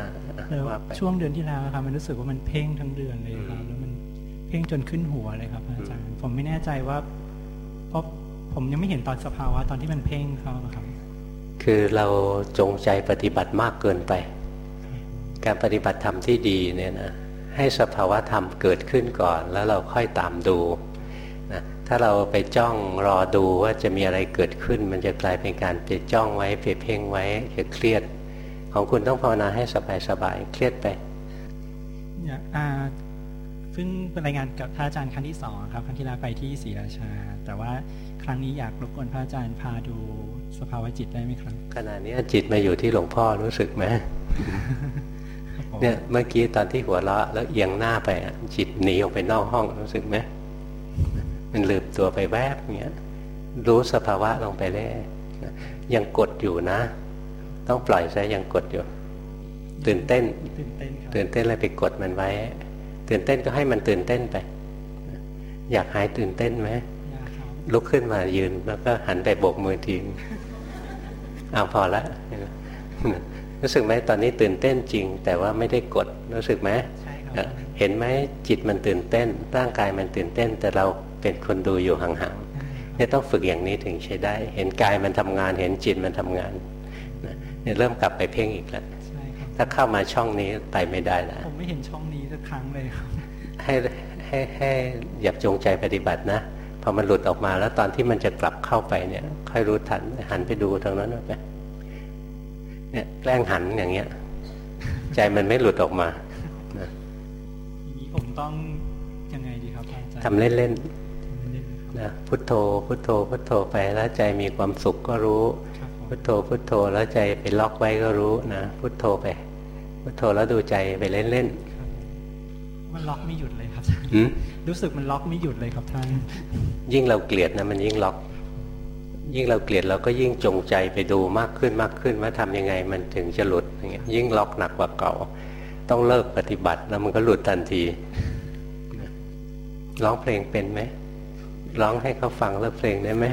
K: แล้ว
A: ว่าไป
K: ช่วงเดือนที่แล้วครับมันรู้สึกว่ามันเพ่งทั้งเดือนเลยครับ แล้วมันเพ่งจนขึ้นหัวเลยครับ อาจารย์ ผมไม่แน่ใจว่าเพราะผมยังไม่เห็นตอนสภาวะตอนที่มันเพ่งเขาอะครับ
A: คือเราจงใจปฏิบัติมากเกินไป การปฏิบัติธรรมที่ดีเนี่ยนะให้สภาวะธรรมเกิดขึ้นก่อน แล้วเราค่อยตามดูนะ ถ้าเราไปจ้องรอดูว่าจะมีอะไรเกิดขึ้น มันจะกลายเป็นการไปจ้องไว้ไปเพ่งไว้จะเครียด ของคุณต้องภาวนาให้สบายๆเครียดไป
K: อยากอ่าเพิ่งเป็นรายงานกับพระอาจารย์ครั้งที่สองครับ ครั้งที่แล้วไปที่ศรีราชา แต่ว่าครั้งนี้อยากรบกวนพระอาจารย์พาดูสภาวะจิตได้ไหมครับ
A: ขณะนี้จิตมาอยู่ที่หลวงพ่อรู้สึกไหม
K: ครับผม
A: เนี่ยเมื่อกี้ตอนที่หัวเราะแล้วเอียงหน้าไปอะจิตหนีออกไปนอกห้องรู้สึกไหม มันลืมตัวไปแวบเงี้ยรู้สภาวะลงไปเลยยังกดอยู่นะ ต้องปล่อยซะยังกดอยู่ตื่นเต้น
K: ตื่นเต้นครับ
A: ตื่นเต้นเลยไปกดมันไว้ ตื่นเต้นก็ให้มันตื่นเต้นไป อยากหายตื่นเต้นไหม
K: อยากครับ
A: ลุกขึ้นมายืนแล้วก็หันไปโบกมือทีเอาพอละรู้สึกไหมตอนนี้ตื่นเต้นจริง แต่ว่าไม่ได้กดรู้สึกไหม
K: ใช่ครับ
A: เอ่อเห็นไหมจิตมันตื่นเต้น ร่างกายมันตื่นเต้นแต่เรา เป็นคนดูอยู่ห่างๆเนี่ยต้องฝึกอย่างนี้ถึงใช้ได้ เห็นกายมันทำงาน เห็นจิตมันทำงานนะเนี่ยเริ่มกลับไปเพ่งอีกแล้ว
K: ใช่ครับ
A: ถ้าเข้ามาช่องนี้ไปไม่ได้แล้ว
K: ผมไม่เห็นช่องนี้สักครั้งเลยครับ
A: ให้ให้ให้อย่าจงใจปฏิบัตินะพอมันหลุดออกมาแล้วตอนที่มันจะกลับเข้าไปเนี่ย ค่อยรู้ทันหันไปดูทางนั้นไปเนี่ยแกล้งหันอย่างเงี้ย ใจมันไม่หลุดออกมานะ
K: อย่างนี้ผมต้องยังไงดีครับอาจารย์
A: ทำเล่น
K: ทำเล่นๆ นะครับ
A: ๆนะพุทโธ พุทโธ พุทโธไปแล้วใจมีความสุขก็รู้
K: ครับผม
A: พุทโธ พุทโธแล้วใจไปล็อกไว้ก็รู้นะพุทโธไป พุทโธแล้วดูใจไปเล่น
K: ครับผมมันล็อกไม่หยุดเลยครับ
A: หืม
K: รู้สึกมันล็อกไม่หยุดเลยครับท่าน
A: ยิ่งเราเกลียดนะมันยิ่งล็อก ยิ่งเราเกลียดเราก็ยิ่งจงใจไปดูมากขึ้นมากขึ้นว่าทำยังไงมันถึงจะหลุดอย่างเงี้ยยิ่งล็อกหนักกว่าเก่า ต้องเลิกปฏิบัติแล้วมันก็หลุดทันทีร้องเพลงเป็นไหม ร้องให้เขาฟังแล้วเพลงได้ไหม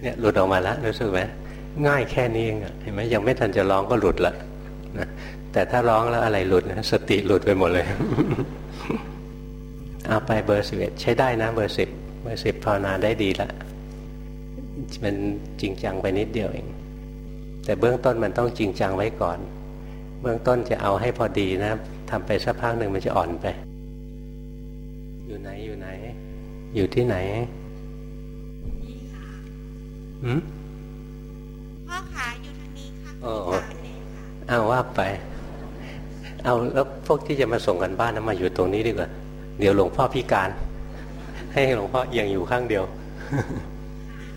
A: เนี่ยหลุดออกมาแล้วรู้สึกไหมง่ายแค่นี้เองเห็นไหมยังไม่ทันจะร้องก็หลุดละนะแต่ถ้าร้องแล้วอะไรหลุดนะสติหลุดไปหมดเลยเอาไปเบอร์สิบเอ็ดใช้ได้นะเบอร์สิบเบอร์สิบภาวนาได้ดีละมันจริงจังไปนิดเดียวเอง แต่เบื้องต้นมันต้องจริงจังไว้ก่อน เบื้องต้นจะเอาให้พอดีนะทำไปสักพักหนึ่งมันจะอ่อนไป อยู่ไหนอยู่ไหน อยู่ที่ไหนหืม
L: พ่อขาอยู่ทางนี้ค่ะ
A: โอ้เอาว่าไป เอาแล้วพวกที่จะมาส่งกันบ้านนะมาอยู่ตรงนี้ดีกว่า เดี๋ยวหลวงพ่อพิการ ให้หลวงพ่อเอียงอยู่ข้างเดียว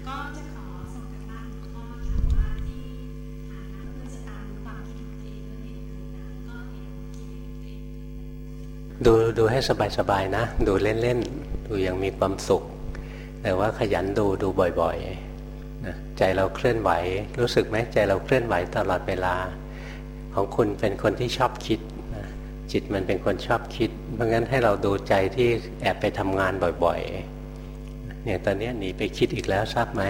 L: ก็จะขอส่งกันบ้านหลวงพ่อค่ะว่าที่ฐานะเพื่อจะตามความคิดของตัวเองนั่นเองคือนะก็เห็นกิเลสตัวเอง
A: ดูดูให้สบายๆนะ ดูเล่นๆ ดูอยังมีความสุข แต่ว่าขยันดูดูบ่อยๆนะใจเราเคลื่อนไหว รู้สึกไหมใจเราเคลื่อนไหวตลอดเวลา ของคุณเป็นคนที่ชอบคิดนะจิตมันเป็นคนชอบคิด เพราะงั้นให้เราดูใจที่แอบไปทำงานบ่อยๆเนี่ยตอนนี้หนีไปคิดอีกแล้วทราบไหม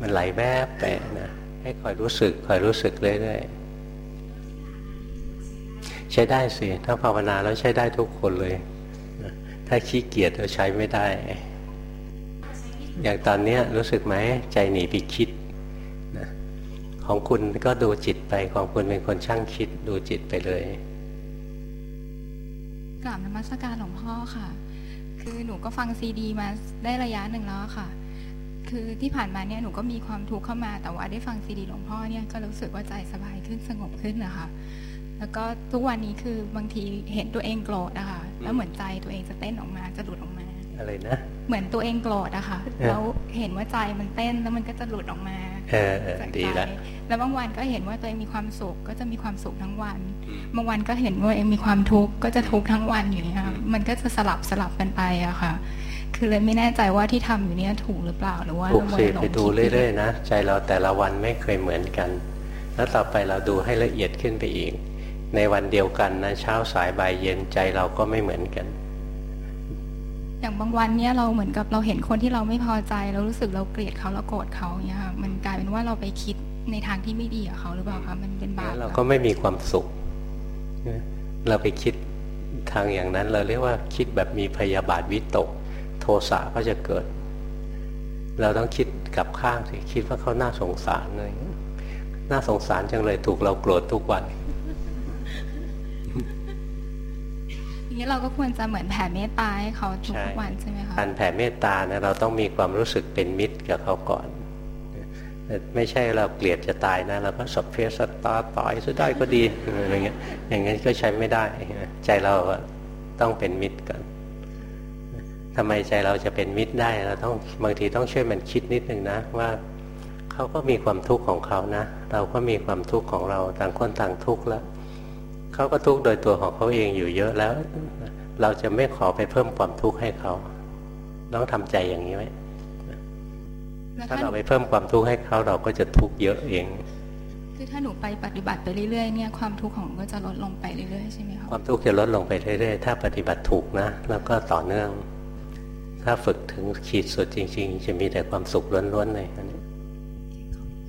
A: มันไหลแวบไปนะให้คอยรู้สึกคอยรู้สึกเรื่อยๆใช้ได้สิ ถ้าภาวนาแล้วใช้ได้ทุกคนเลย ถ้าขี้เกียจเราใช้ไม่ได้ อย่างตอนนี้รู้สึกไหมใจหนีไปคิดนะของคุณก็ดูจิตไปของคุณเป็นคนช่างคิดดูจิตไปเลย
H: กราบนมัสการหลวงพ่อค่ะ คือหนูก็ฟังซีดีมาได้ระยะหนึ่งแล้วค่ะ คือที่ผ่านมาเนี่ยหนูก็มีความทุกข์เข้ามา แต่ว่าได้ฟังซีดีหลวงพ่อเนี่ยก็รู้สึกว่าใจสบายขึ้นสงบขึ้นนะคะ แล้วก็ทุกวันนี้คือบางทีเห็นตัวเองโกรธนะคะแล้วเหมือนใจตัวเองจะเต้นออกมาจะหลุดออกมา
A: อะไรนะ
H: เหมือนตัวเองโกรธอะค่ะ
A: เออ
H: แล้วเห็นว่าใจมันเต้นแล้วมันก็จะหลุดออกมา
A: เออเออ
H: จาก
A: ดี
H: ใจ
A: ละ
H: แล้วบางวันก็เห็นว่าตัวเองมีความสุขก็จะมีความสุขทั้งวันบางวันก็เห็นว่าตัวเองมีความทุกข์ก็จะทุกข์ทั้งวันอย่างเงี้ยค่ะมันก็จะสลับสลับกันไปอะค่ะ คือเลยไม่แน่ใจว่าที่ทำอยู่เนี่ยถูกหรือเปล่าหรือว่า
A: ถูก
H: เรา
A: สิ
H: หลง
A: ไปดู
H: คิด
A: เรื่อยๆนะใจเราแต่ละวันไม่เคยเหมือนกัน แล้วต่อไปเราดูให้ละเอียดขึ้นไปอีก ในวันเดียวกันนะเช้าสายบ่ายเย็นใจเราก็ไม่เหมือนกัน
H: อย่างบางวันเนี่ยเราเหมือนกับเราเห็นคนที่เราไม่พอใจ เรารู้สึกเราเกลียดเขาเราโกรธเขาเนี่ยค่ะมันกลายเป็นว่าเราไปคิดในทางที่ไม่ดีกับเขาหรือเปล่าคะมันเป็นบาป
A: เราก็ไม่มีความสุขนะเราไปคิดทางอย่างนั้น เราเรียกว่าคิดแบบมีพยาบาทวิตก โทสะก็จะเกิด เราต้องคิดกลับข้างสิคิดว่าเขาน่าสงสารเลยน่าสงสารจังเลยถูกเราโกรธทุกวัน
H: อย่าง นี้เราก็ควรจะเหมือนแผ่เมตตาให้เขาทุกวันใช่ไหมคะ
A: การแผ่เมตตานะเราต้องมีความรู้สึกเป็นมิตรกับเขาก่อนไม่ใช่เราเกลียดจะตายนะเราก็สบเพสตาต่อยซะได้ก็ดีอะไรเงี้ยอย่างนั้นก็ใช้ไม่ได้ใจเราต้องเป็นมิตรกันทำไมใจเราจะเป็นมิตรได้เราต้องบางทีต้องช่วยมันคิดนิดนึงนะว่าเขาก็มีความทุกข์ของเขานะ เราก็มีความทุกข์ของเราต่างคนต่างทุกข์แล้ว เขาก็ทุกข์โดยตัวของเขาเองอยู่เยอะแล้ว เราจะไม่ขอไปเพิ่มความทุกข์ให้เขาต้องทำใจอย่างนี้ไว้
H: แล้ว
A: ถ้า
H: ถ้า
A: เราไปเพิ่มความทุกข์ให้เขาเราก็จะทุกข์เยอะเอง
H: คือถ้าหนูไปปฏิบัติไปเรื่อยๆเนี่ยความทุกข์ของหนูก็จะลดลงไปเรื่อยๆใช่ไหมคะ
A: ความทุกข์จะลดลงไปเรื่อยๆถ้าปฏิบัติถูกนะ แล้วก็ต่อเนื่อง ถ้าฝึกถึงขีดสุดจริง ๆ จะมีแต่ความสุขล้วนๆเลยอันนี้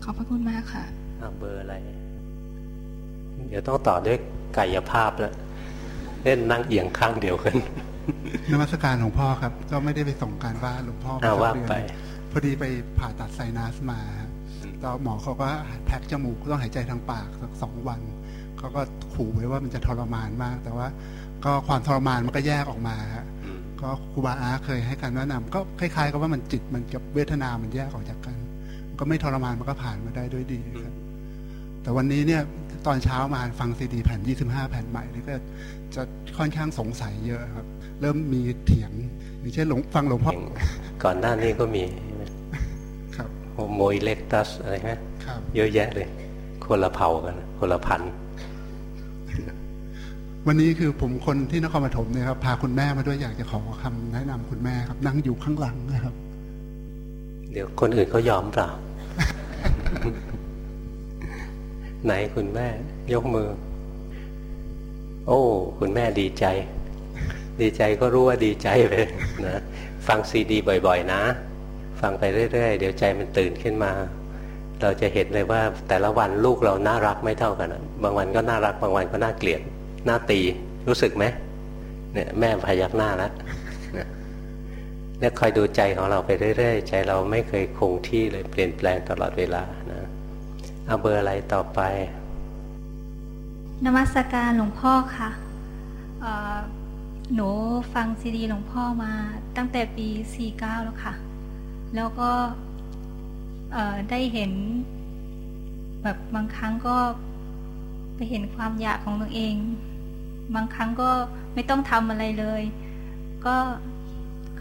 H: ขอบพระคุณมากค่ะ
A: เอาเบอร์อะไร เดี๋ยวต้องต่อด้วย กายภาพแล้วเล่นนั่งเอียงข้างเดียวกัน
M: นมัสการหลวงพ่อครับ ก็ไม่ได้ไปส่งการบ้านหลวงพ่อ
A: อ่า
M: สัก
A: ว่า
M: เดือน
A: ไป
M: พอดีไปผ่าตัดไซนัสมาครับแล้วหมอเขาก็แพ็กจมูกต้องหายใจทางปากสักสองวันเขาก็ขู่ไว้ว่ามันจะทรมานมาก แต่ว่า ก็ความทรมานมันก็แยกออกมาฮะก็ครูบาอาเคยให้การแนะนำก็คล้ายๆกับว่ามันจิตมันกับเวทนามันแยกออกจากกันมัน ก็ไม่ทรมานมันก็ผ่านมาได้ด้วยดีครับ แต่วันนี้เนี่ย ตอนเช้ามาฟังซีดีแผ่น 25 แผ่นใหม่นี่ก็จะค่อนข้างสงสัยเยอะครับ เริ่มมีเถียงอย่างเช่นหลวงฟังหลวงพ่อ
A: ก่อนหน้านี้ก็มี
M: ครับ
A: โฮโมอิเล็กตัสอะไรไหม
M: ครับ
A: เยอะแยะเลย คนละเผ่ากัน คนละพันธุ์
M: วันนี้คือผมคนที่นครปฐมเนี่ยครับพาคุณแม่มาด้วยอยากจะขอคำแนะนำคุณแม่ครับ นั่งอยู่ข้างหลังนะครับ
A: เดี๋ยวคนอื่นเขายอมเปล่า ไหนคุณแม่ ยกมือ โอ้ คุณแม่ดีใจ ดีใจก็รู้ว่าดีใจไปนะฟังซีดีบ่อย ๆ นะ ฟังไปเรื่อย ๆ เดี๋ยวใจมันตื่นขึ้นมา เราจะเห็นเลยว่าแต่ละวันลูกเราน่ารักไม่เท่ากันบางวันก็น่ารักบางวันก็น่าเกลียดน่าตีรู้สึกไหมเนี่ยแม่พยักหน้าแล้วเนี่ยคอยดูใจของเราไปเรื่อยๆ ใจเราไม่เคยคงที่เลยเปลี่ยนแปลงตลอดเวลานะ เอาเบอร์อะไรต่อไป
N: นมัสการหลวงพ่อค่ะหนูฟังซีดีหลวงพ่อมาตั้งแต่ปี 49 แล้วค่ะ แล้วก็ได้เห็น แบบบางครั้งก็ไปเห็นความอยากของตัวเอง บางครั้งก็ไม่ต้องทำอะไรเลย ก็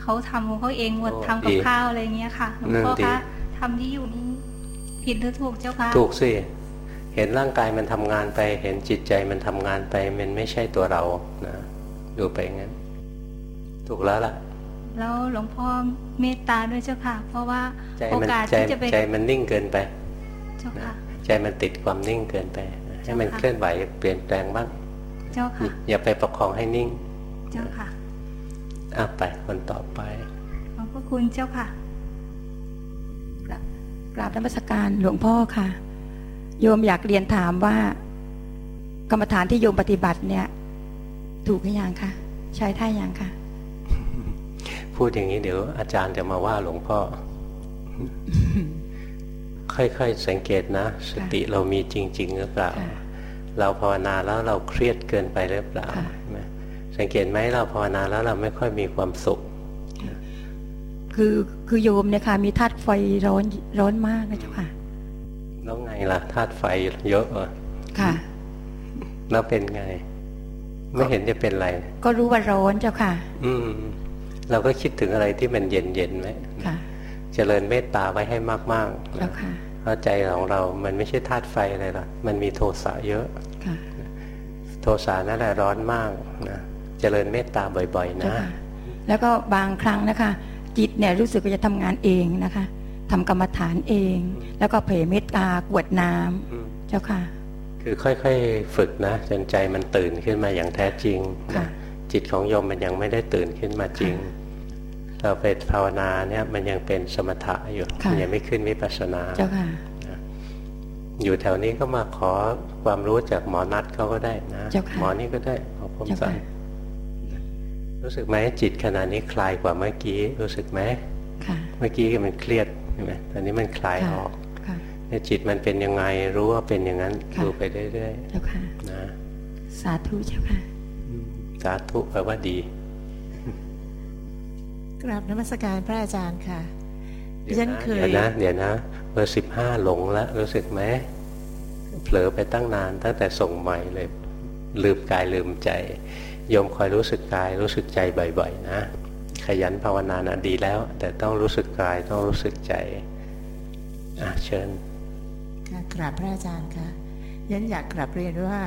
N: เขาทำของเขาเองหมดทำกับข้าวอะไรเงี้ยค่ะหลวงพ่อคะทำที่อยู่นี้ ผิดหรือถูกเจ้าคะ
A: ถูกสิเห็นร่างกายมันทำงานไป เห็นจิตใจมันทำงานไป มันไม่ใช่ตัวเรานะดูไปงั้น ถูกแล้วล่ะ
N: แล้วหลวงพ่อเมตตาด้วยเจ้าค่ะ เพราะว่าโอกาสที่จะไป
A: ใจมันนิ่งเกินไปเจ้าค่ะใจมันติดความนิ่งเกินไป ให้มันเคลื่อนไหวเปลี่ยนแปลงบ้าง
N: เจ้าค่ะ
A: อย่าไปประคองให้นิ่ง
N: เจ้าค่ะ
A: อะไปคนต่อไป
N: ขอบพระคุณเจ้าค่ะ
O: กราบนมัสการหลวงพ่อค่ะ โยมอยากเรียนถามว่า กรรมฐานที่โยมปฏิบัติเนี่ย ถูกหรือยังคะใช้ท่ายังคะ
A: พูดอย่างนี้เดี๋ยวอาจารย์จะมาว่าหลวงพ่อ ค่อยๆสังเกตนะ สติเรามีจริง ๆ หรือเปล่า เราภาวนาแล้วเราเครียดเกินไปหรือเปล่าสังเกตไหมเราภาวนาแล้วเราไม่ค่อยมีความสุข
O: คือคือโยมเนี่ยค่ะมีธาตุไฟร้อนร้อนมากนะเจ้าค่ะ
A: แล้วไงล่ะธาตุไฟเยอะเหรอ
O: ค่ะ
A: แล้วเป็นไง ไม่เห็นจะเป็นไร
O: ก็รู้ว่าร้อนเจ้าค่ะ
A: อืม เราก็คิดถึงอะไรที่มันเย็นเย็นไหมค่ะเจริญเมตตาไว้ให้มากๆ
O: แล้วค่ะ
A: เพราะใจของเรา มันไม่ใช่ธาตุไฟอะไรหรอกมันมีโทสะเยอะ
O: ค่ะ
A: โทสะนั่นแหละร้อนมากนะเจริญเมตตาบ่อย ๆ นะ
O: แล้วก็บางครั้งนะคะ จิตเนี่ยรู้สึกว่าจะทำงานเองนะคะทำกรรมฐานเอง แล้วก็เผยเมตตากวดน้ำเจ้าค่ะ
A: คือค่อยๆฝึกนะจนใจมันตื่นขึ้นมาอย่างแท้จริงจิตของโยมมันยังไม่ได้ตื่นขึ้นมาจริง เราไปภาวนาเนี่ยมันยังเป็นสมถะอยู่มันยังไม่ขึ้นวิปัสสนา
O: เจ้าค่ะ
A: อยู่แถวนี้ก็มาขอความรู้จากหมอนัดเขาก็ได้นะ หมอนี่ก็ได้ขอผมสั่ง รู้สึกไหมจิตขณะนี้คลายกว่าเมื่อกี้ รู้สึกไหมเมื่อกี้มันเครียดใช่ไหมตอนนี้มันคลายออกเนี่ยจิตมันเป็นยังไงรู้ว่าเป็นอย่างนั้นดูไปเรื่อยๆนะ
O: สาธุเจ้าค่ะ
A: สาธุแปลว่าดี
P: กราบนมัสการพระอาจารย์ค่ะ
A: เดี๋ยวนะเดี๋ยวนะเดี๋ยวนะเบอร์สิบห้าหลงแล้วรู้สึกไหมเผลอไปตั้งนานตั้งแต่ส่งใหม่เลย ลืมกายลืมใจ โยมคอยรู้สึกกายรู้สึกใจบ่อยๆ นะ ขยันภาวนานะดีแล้ว แต่ต้องรู้สึกกายต้องรู้สึกใจอะเชิญ
P: ค่ะกราบพระอาจารย์ค่ะยันอยากกราบเรียนว่า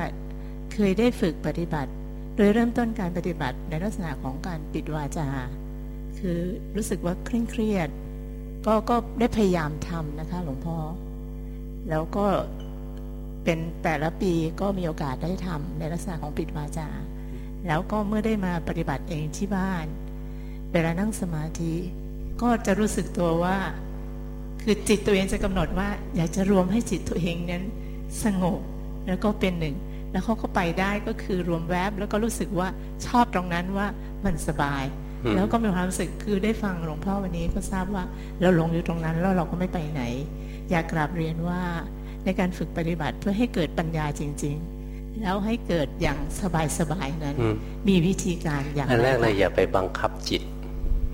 P: เคยได้ฝึกปฏิบัติ โดยเริ่มต้นการปฏิบัติในลักษณะของการปิดวาจา คือรู้สึกว่าเคร่งเครียด ก็ก็ได้พยายามทำนะคะ หลวงพ่อ แล้วก็เป็นแต่ละปีก็มีโอกาสได้ทำในลักษณะของปิดวาจา แล้วก็เมื่อได้มาปฏิบัติเองที่บ้าน เวลานั่งสมาธิ ก็จะรู้สึกตัวว่า คือจิตตัวเองจะกำหนดว่า อยากจะรวมให้จิตตัวเองนั้นสงบแล้วก็เป็นหนึ่ง แล้วเขาก็ไปได้ก็คือรวมแวบแล้วก็รู้สึกว่าชอบตรงนั้นว่ามันสบาย แล้วก็มีความรู้สึกคือได้ฟังหลวงพ่อวันนี้ก็ทราบว่าเราลงอยู่ตรงนั้นแล้วเราก็ไม่ไปไหน อยากกราบเรียนว่าในการฝึกปฏิบัติเพื่อให้เกิดปัญญาจริง ๆ แล้วให้เกิดอย่างสบายๆนั้น มีวิธีการอย่าง
A: อันแรกเลยอย่าไปบังคับจิต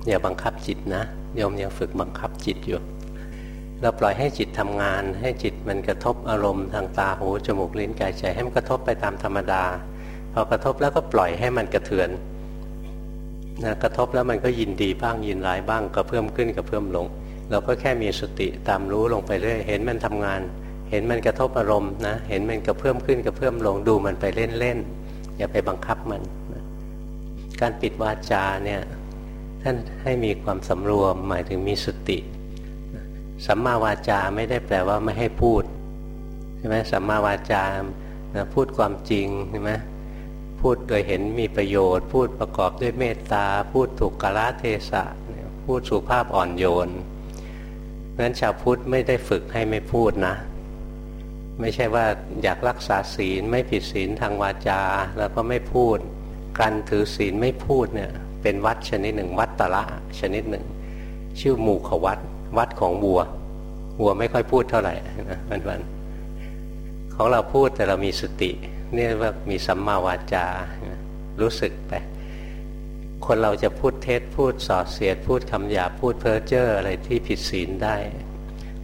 A: อย่าบังคับจิตนะโยมยังฝึกบังคับจิตอยู่เราปล่อยให้จิตทำงาน ให้จิตมันกระทบอารมณ์ทางตาหูจมูกลิ้นกายใจให้มันกระทบไปตามธรรมดา พอกระทบแล้วก็ปล่อยให้มันกระเทือนนะกระทบแล้วมันก็ยินดีบ้างยินร้ายบ้างกระเพิ่มขึ้นกระเพิ่มลง เราก็แค่มีสติตามรู้ลงไปเรื่อยเห็นมันทำงาน เห็นมันกระทบอารมณ์นะเห็นมันกระเพื่อมขึ้นกระเพื่อมลงดูมันไปเล่นๆอย่าไปบังคับมัน การปิดวาจาเนี่ยท่านให้มีความสำรวมหมายถึงมีสติสัมมาวาจาไม่ได้แปลว่าไม่ให้พูดใช่ไหมสัมมาวาจาพูดความจริงใช่ไหมพูดโดยเห็นมีประโยชน์ พูดประกอบด้วยเมตตา พูดถูกกาลเทศะพูดสุภาพอ่อนโยนเพราะฉะนั้นชาวพุทธไม่ได้ฝึกให้ไม่พูดนะ ไม่ใช่ว่าอยากรักษาศีลไม่ผิดศีลทางวาจา แล้วก็ไม่พูด การถือศีลไม่พูดเนี่ยเป็นวัดชนิดหนึ่ง วัดตะละชนิดหนึ่ง ชื่อหมู่ขวัดวัดของวัว วัวไม่ค่อยพูดเท่าไหร่นะวันวันของเราพูดแต่เรามีสตินี่ว่ามีสัมมาวาจา รู้สึกไปคนเราจะพูดเท็จพูดส่อเสียด พูดคำหยาพูดเพ้อเจ้ออะไรที่ผิดศีลได้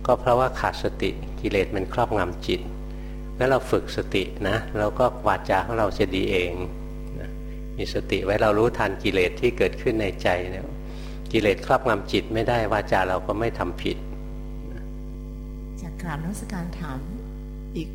A: ก็เพราะว่าขาดสติ กิเลสมันครอบงำจิตแล้วเราฝึกสตินะเราก็วาจาของเราจะดีเองมีสติไว้เรารู้ทันกิเลสที่เกิดขึ้นในใจเนี่ยกิเลสครอบงำจิตไม่ได้วาจาเราก็ไม่ทำผิด
P: จากกราบนักสการถาม